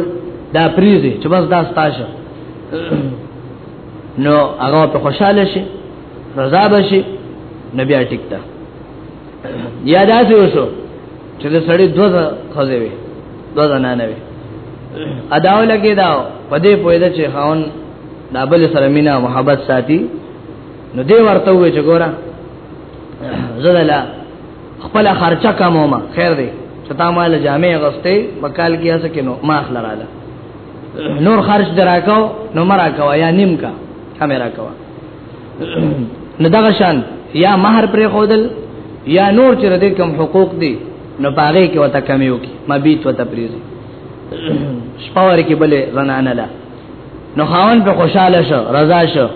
دا پریزي چې بس دا ستاشه نو هغه په خوشاله شي رضا بشي نبي اټیک تا یا دا څه وسو چې د سړی دوه خزه وي دوه نه نه وي اداو لګي دا پدې پوهې دا چې خاون دابل سره مینا محبت ساتي نو دې ورته وې چې ګوره زدلا خپل خرچه کمومه خیر دی چې تا مال جامع غسته بکال کیا سکینو ما اخلاله نور خرج دراکاو نو مرا کوا یا نیم کا کمرا کوا نه دغه شان یا مہر پر خودل یا نور چې رده کوم حقوق دي نو پاره کې وته کمی وکي مبيت وته پریزي شپور کې بلې زنانه ده نو خاون په خوشاله شو رضا شو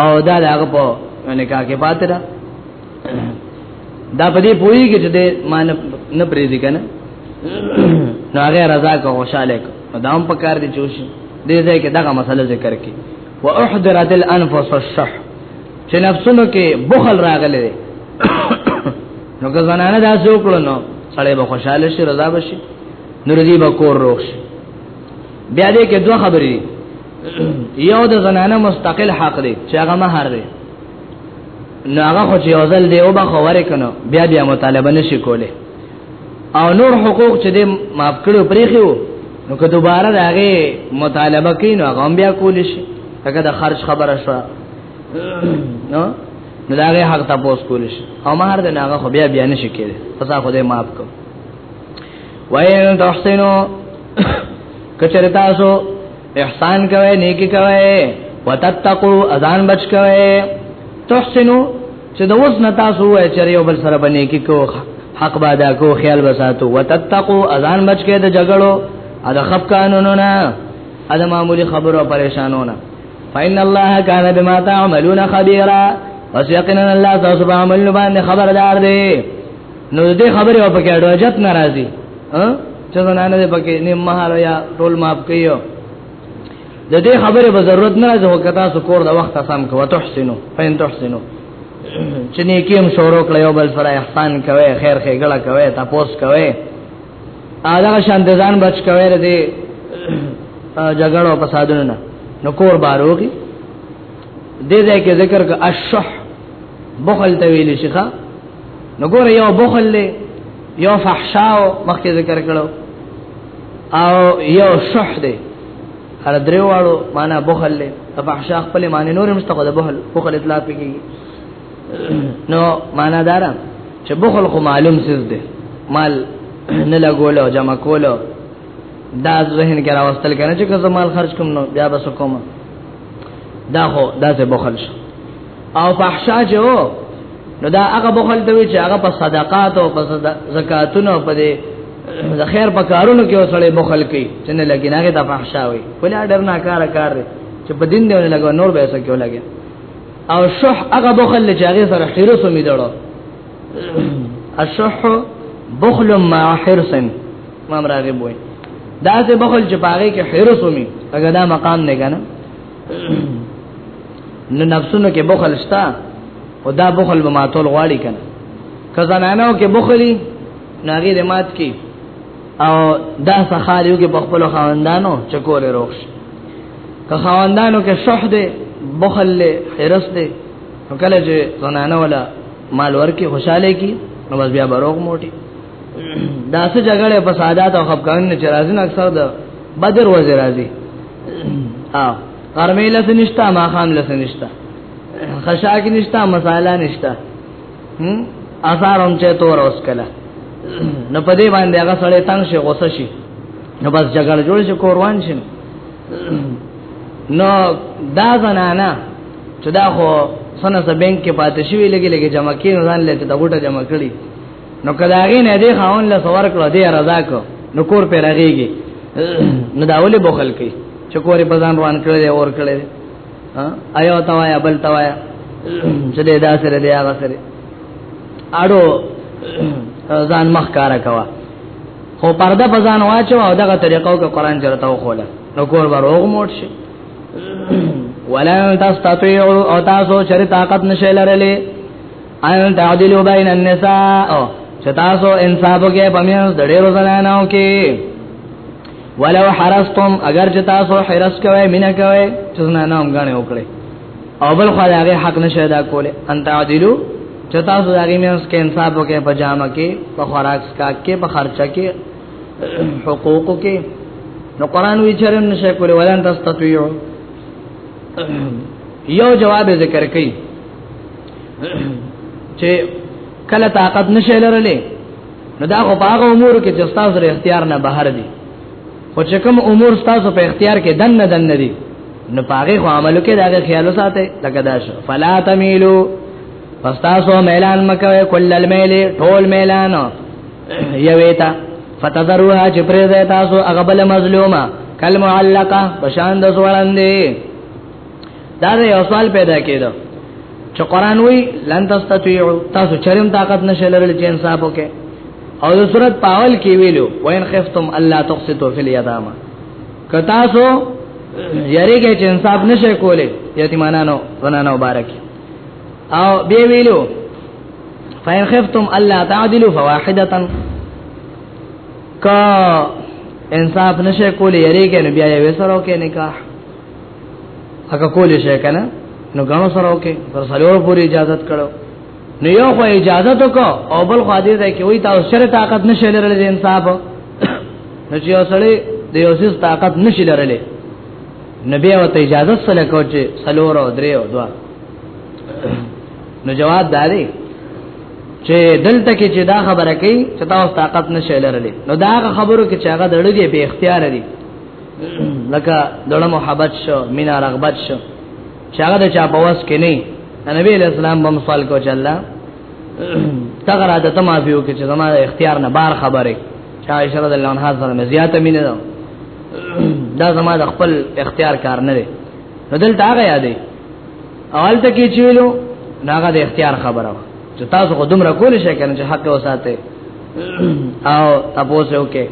او دا هغه په نکاح کې پاتې ده دا په دې پوری کې چې دې مان نه پریزي کنه نو هغه رضا کو خوشاله کو دا هم پکار دي چوشي دې ځای کې دغه مسله ذکر کې واحضرت الانفس الشح چې نفسونو کې بخل راغلی دی نو که زنانه دا څه وکړو نو سړی به خوشاله شي رضا به شي نور دې به کور روښ شي بیا دې کې دوه خبرې یو د زنانه مستقل حق دی چې هغه مہر دی نو هغه خو چې اوزل دی او به خوره کنو بیا بیا مطالبه نشي کوله او نور حقوق چې د ماف کړو پریخو نو که دوباره داغه مطالبه کین هغه بیا کول شي هغه د خرج خبره شو نو نو داغه حق تاسو کول شي او مہر د ناغه خو بیا بیا نشي کېږي پس خو دې ماف کو وایل تحسینو کچرتا سو احسان کوي نیکی کوي وتتقوا اذان بچ کوي تحسنو چې د اوس نه تاسو وای چې یو بل سره باندې کې کو حق بادا کو خیال وساتو وتتقوا اذان بچ کې د جګړو ا د خپ قانونو نه ا د معمولی خبرو پریشانو نه فإن الله كان بما تعملون خبيرا وسيقنا الله تاسو په عمل باندې خبردار دی نو دې خبره او پکې اډوجت ناراضي ها چې زنانه دې پکې نیم مہر یا ټول ماف کیو د دې خبره به ضرورت نه راځي هو کتا سو کور د وخت سم کو تحسنو فین تحسنو چې نیکیم شورو کړ یو بل سره احسان کوي خیر خې ګړه کوي تاسو کوي ادا شان د ځان بچ کوي دې جګړو فسادونه نو کور باروږي دې ځای کې ذکر کا الشح بخل ته ویل شي ښا نو ګوره یو بخل له یو فحشا او مخکې ذکر کړو او یو شح دی هر دریوالو معنا بخل له فحشا خپل معنی نور هم ستغه بخل بخل اطلاق کوي نو معنا دارا چې بخل خو معلوم څه دی مال نه لګول او جمع کول دا ذهن کې راوستل کنه چې که زمال خرج کوم نو بیا بس کوم دا خو دا څه بخل شو او فحشا چې وو نو دا هغه بخل ته وی چې هغه په صدقات او په زکاتونو په دې د خیر په کارونو کې وسړې بخل کوي چې نه لګي نه دا فحشا وي ولا ډر نه کار کار چې په دین دی نه لګو نور به څه کې ولګي او شح هغه بخل چې هغه سره حرس امید ورو الشح بخل مع حرس امام راغب وای دا څه بخل چې پاره کې حرس ومي هغه دا مقام نه کنه نو نفسونو کې بخل شتا او دا بخل به ماتول غواړي کنه کزنانو کې بخلی ناغي د مات کې او دا سخاریو کې بخپل خواندانو چکور روښ که خواندانو کې شح دې بخل له حرس دې کله چې زنانه ولا مال ورکی خوشاله کی نو بس بیا بروغ موټي دا څه جګړه په سادات او خپګان نه چرازین اکثر د بدر وزیر راځي ها قرمه لس نشتا ما خام لس نشتا خشاک نشتا مساله نشتا هم اثر هم چې تور اوس کله نو په دې باندې هغه سړی تنگ شي غوسه شي نو بس جګړه جوړ شي کوروان شي نو دا زنانا چې دا خو سنه سبنګ کې پاتې شوی لګي لګي جمع کین ځان لته دا ګټه جمع کړي نو کداغې نه دې خاون له سوار کړو دې رضا کو نو کور پر راغيږي نو داولې بوخل کوي چې کورې بزان روان کړي اور کړي ايو توایا بل توایا چې دې دا سره دې هغه سره اړو ځان مخ کارا کوا خو پرده بزان واچو او دغه طریقو کې قران چرته وخوله نو کور به روغ موټ شي ولن تستطيعوا او تاسو چر طاقت نشئ لرلې ان تعدلوا بین النساء چتاسو انصاف کې پمینس د ډیرو زنانو کې ولو حرستم اگر چې تاسو حرس کوئ مینه کوئ چې زنانو هم غاڼه وکړي او بل خو هغه حق نشه ادا کوله ان تعدلو چې تاسو هغه مینس کې انصاف وکړي په جامه کې په خوراک کا کې په خرچه کې حقوق کې نو قران وی چرم نشه کوله ولن تستطيعوا یو جواب ذکر کړي چې کله طاقت نشي لرلې نو دا خو باغ امور کې چې تاسو لري اختیار نه بهر دي خو چې کوم امور تاسو په اختیار کې دن نه دن دي نو پاغه خو عملو کې دا خیال ساته لکه دا شو فلا تميلو پس تاسو ميلان مکوي کل الميل ټول ميلان یویتا فتذروها چې پرې ده تاسو اغبل مظلومه کلمعلقه بشان د سوړندې دا یو سوال پیدا کېدو چې قران وی لن تستطيعوا تاسو چرېم طاقت نشه لرل چې انصاف وکې او د صورت پاول کې ویلو وین خفتم الله تقسطوا فی الیتامى که تاسو یریږئ چې انصاف نشه کولې یتیمانانو زنانو مبارک او بی ویلو فین خفتم الله تعدلوا فواحده کا انصاف نشه کولې یریږئ نو بیا یې وسرو کې نکاح هغه کولې شي کنه نو غنو سره وکي تر سلور پورې اجازه کړو نو یو خو اجازه تو کو او بل خو دې ده کې وای تاسو سره طاقت نشي لرل د انصاف نو چې اوسړي د یو څه طاقت نشي لرل نبی او ته اجازه سره کو چې سلور او درې او دوا نو جواب داري چې دلته کې چې دا خبره کوي چې تاسو طاقت نشي لرلې نو دا خبرو کې چې هغه دړګي به اختیار دي لکه دړه محبت شو مینا رغبت شو چې هغه د چا په واس کې نه نبی علیہ السلام بم سوال کو چې الله تغرا د تمافیو کې چې زما اختیار نه بار خبره چې عائشہ رضی الله عنها سره زیاته مینه ده دا زما د خپل اختیار کار نه دی بدل تا غیا دی اول ته کې چویلو ناغه د اختیار خبره چې تاسو خو دومره کول شئ کنه چې حق وساته او تاسو وکړئ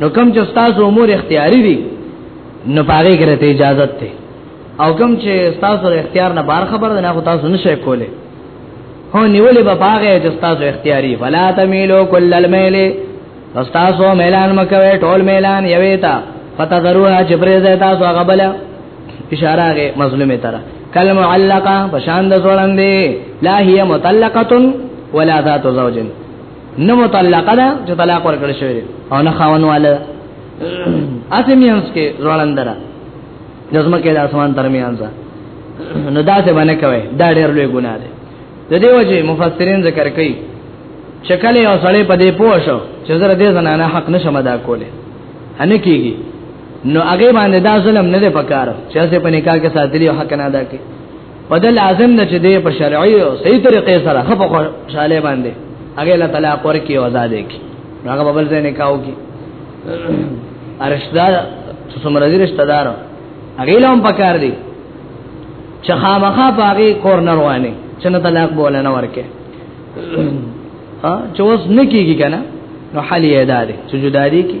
نو کوم چې تاسو امور اختیاري دي نو پاره کې ته اجازه ته او کوم چې تاسو اختیار نه بار خبر نه خو تاسو نشئ کولای هو نیولې به پاره چې تاسو اختیاري فلا تميلو كل الميل تاسو ميلان مکوي ټول ميلان یوي تا فتذروها جبريز تاسو غبل اشاره غي مظلومه تر کل معلقه بشاند زولندې لا هي مطلقه ولا ذات زوجن نه مطلقه ده چې طلاق ورکړ شوی او نه خاون والا اته میانس کې روړندره جسمه کې د اسمان ترمیان ځه نو دا څه باندې کوي دا ډېر لوی ګناه ده د دې وجه مفسرین ذکر کوي چې کله یو سړی په دې پوه شو چې زره دې زنانه حق نشم ادا کوله هنه کیږي نو هغه باندې دا ظلم نه دی پکار چې څه په نکاح کې ساتلی او حق نه ادا کوي په دل اعظم نه چې دی په شرعي او صحیح طریقې سره خپل خوشاله باندې هغه له طلاق ورکی او آزاد کی هغه په بل ځای نه کاو کی ارشدا څومره دي رشتہ دار هغه له هم پکار دي چې خامخا باغی کور نه رواني چې نه طلاق بوله نه ورکه ها چې اوس نکیږي کنه نو حالي ادا دي چې جدا دي کی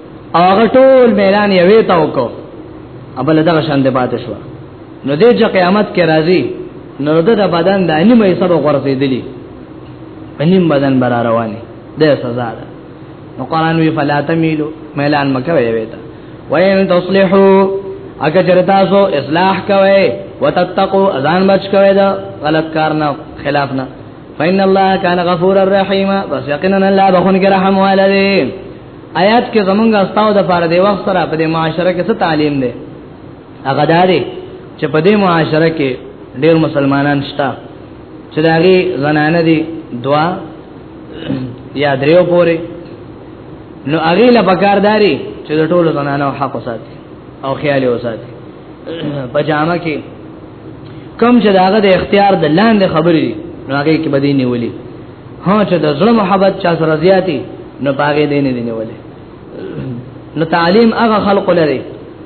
هغه ټول میدان یې وې تاو کو ابل دغه شان دی پاتې شو نو دې چې قیامت کې راځي نو د بدن د انیمه یې سبا ورته دي انیم بدن بر رواني د سزا ده نو قران وی فلا تميلو ميلان مکه وی ویتا وین تصلحو اګه چرتا سو اصلاح کوي وتتقو اذان بچ کوي دا غلط کار نه خلاف نه فإن الله كان غفورا رحيما بس يقينا الله بخون رحم والدين آیات کې زمونږ استاو د پاره دی وخت سره په دې معاشره کې څه تعلیم دی هغه دا دی چې په دې معاشره کې ډېر مسلمانان شته چې داغي زنانه دي دوا یا دریو پورې نو هغه لا پکارداري چې د ټولو زنانو حق وساتي او خیال وساتي په جامه کې کم چې داغه د اختیار د لاندې خبرې نو هغه کې بدینی ولي ها چې د زړه محبت چا سره زیاتی نو باغې دې نه نیولې نو تعلیم هغه خلق لري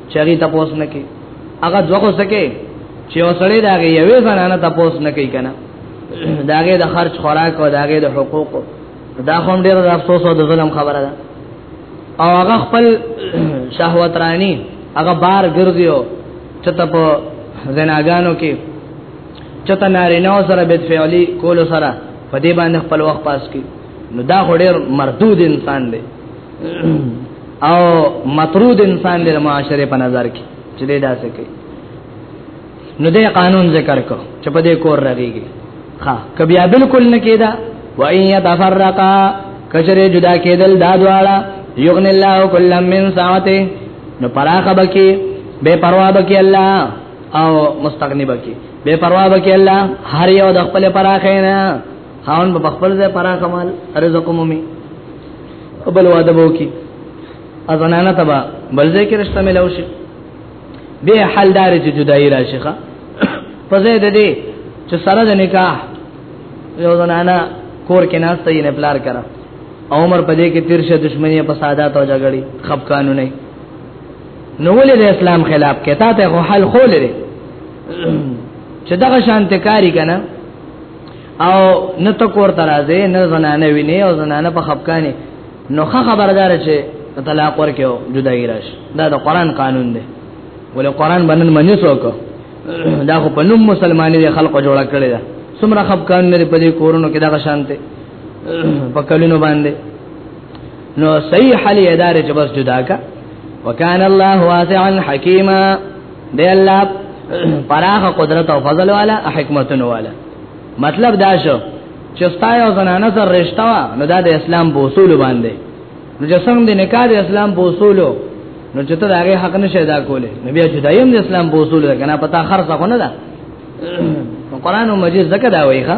چې هغه تاسو نه کې هغه دوغه سکے چې اوسړې داګه یوې زنانه تاسو نه کوي کنه داګه د خرج خوراک او داګه د حقوق دا هم ډېر د افسوس او د ظلم خبره ده او هغه خپل شهوت رانی هغه بار ګرځیو چې ته په زناګانو کې چته نارینه سره بیت فعلی کول سره په دې باندې خپل وخت پاس کی نو دا هډیر مردود انسان دی او مطرود انسان دی معاشره په نظر کې چې دا څه کوي نو دې قانون ذکر کو چې په دې کور راغیږي ها کبیا بالکل نه کیدا و ان يتفرقا کجره جدا کېدل دا دواړه یغن الله کلم من ساعته نو پراخه بکی بے پروا بکی الله او مستغنی بکی بے پروا بکی الله هر یو د خپل پراخه نه خاون په خپل ځای پراخه مال رزق مومي قبل واده بو کی ازنانه تبا بل ځای کې رشتہ ملو شي به حل دار چې جدای راشيخه په ځای د دې چې سره د نکاح یو زنانه کور کې ناشته یې نه پلار کړه عمر په دې کې تیر شه دښمنی په ساده تو جګړې خپ قانوني نو ولې د اسلام خلاف کې تا ته غو حل خول لري چې دغه شانته کاری کنه او نه ته کور ترازه نه زنانه ویني او زنانه په خپکانه نو خبردار چې طلاق ورکو جدای راش دا د قران قانون دی ولې قران باندې منی څوک دا خو په نوم مسلمانې د خلکو جوړ کړی دا څومره خپکان لري په دې کورونو کې دغه شانته په کلونو باندې نو صحیح حل یې دار چې بس جدا کا وکان الله واسعا حکیما دی الله پراخ قدرت او فضل والا حکمتون والا مطلب دا شو چې ستای او زنانه سره رشتہ وا نو دا د اسلام په اصول باندې نو چې څنګه د نکاح د اسلام په اصول نو چې ته هغه حق نشه ادا کولې نو بیا جدایم د اسلام په اصول ده کنه پتا خرڅه خونه ده قرآن مجید زکه دا وایي ښا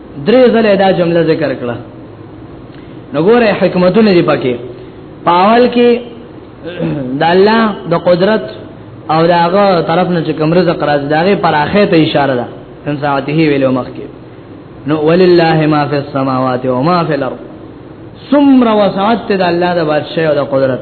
درې ځله دا جمله ذکر کړه نګوره حکمتونه دی پکې پاول کې د الله د قدرت او داغه طرف نه چې کوم رزق راځي داغه پراخه ته اشاره ده ان ساعته ویلو مخکې نو ولله ما فی السماوات و ما فی الارض سمر وسعت د الله د بادشاہ او د قدرت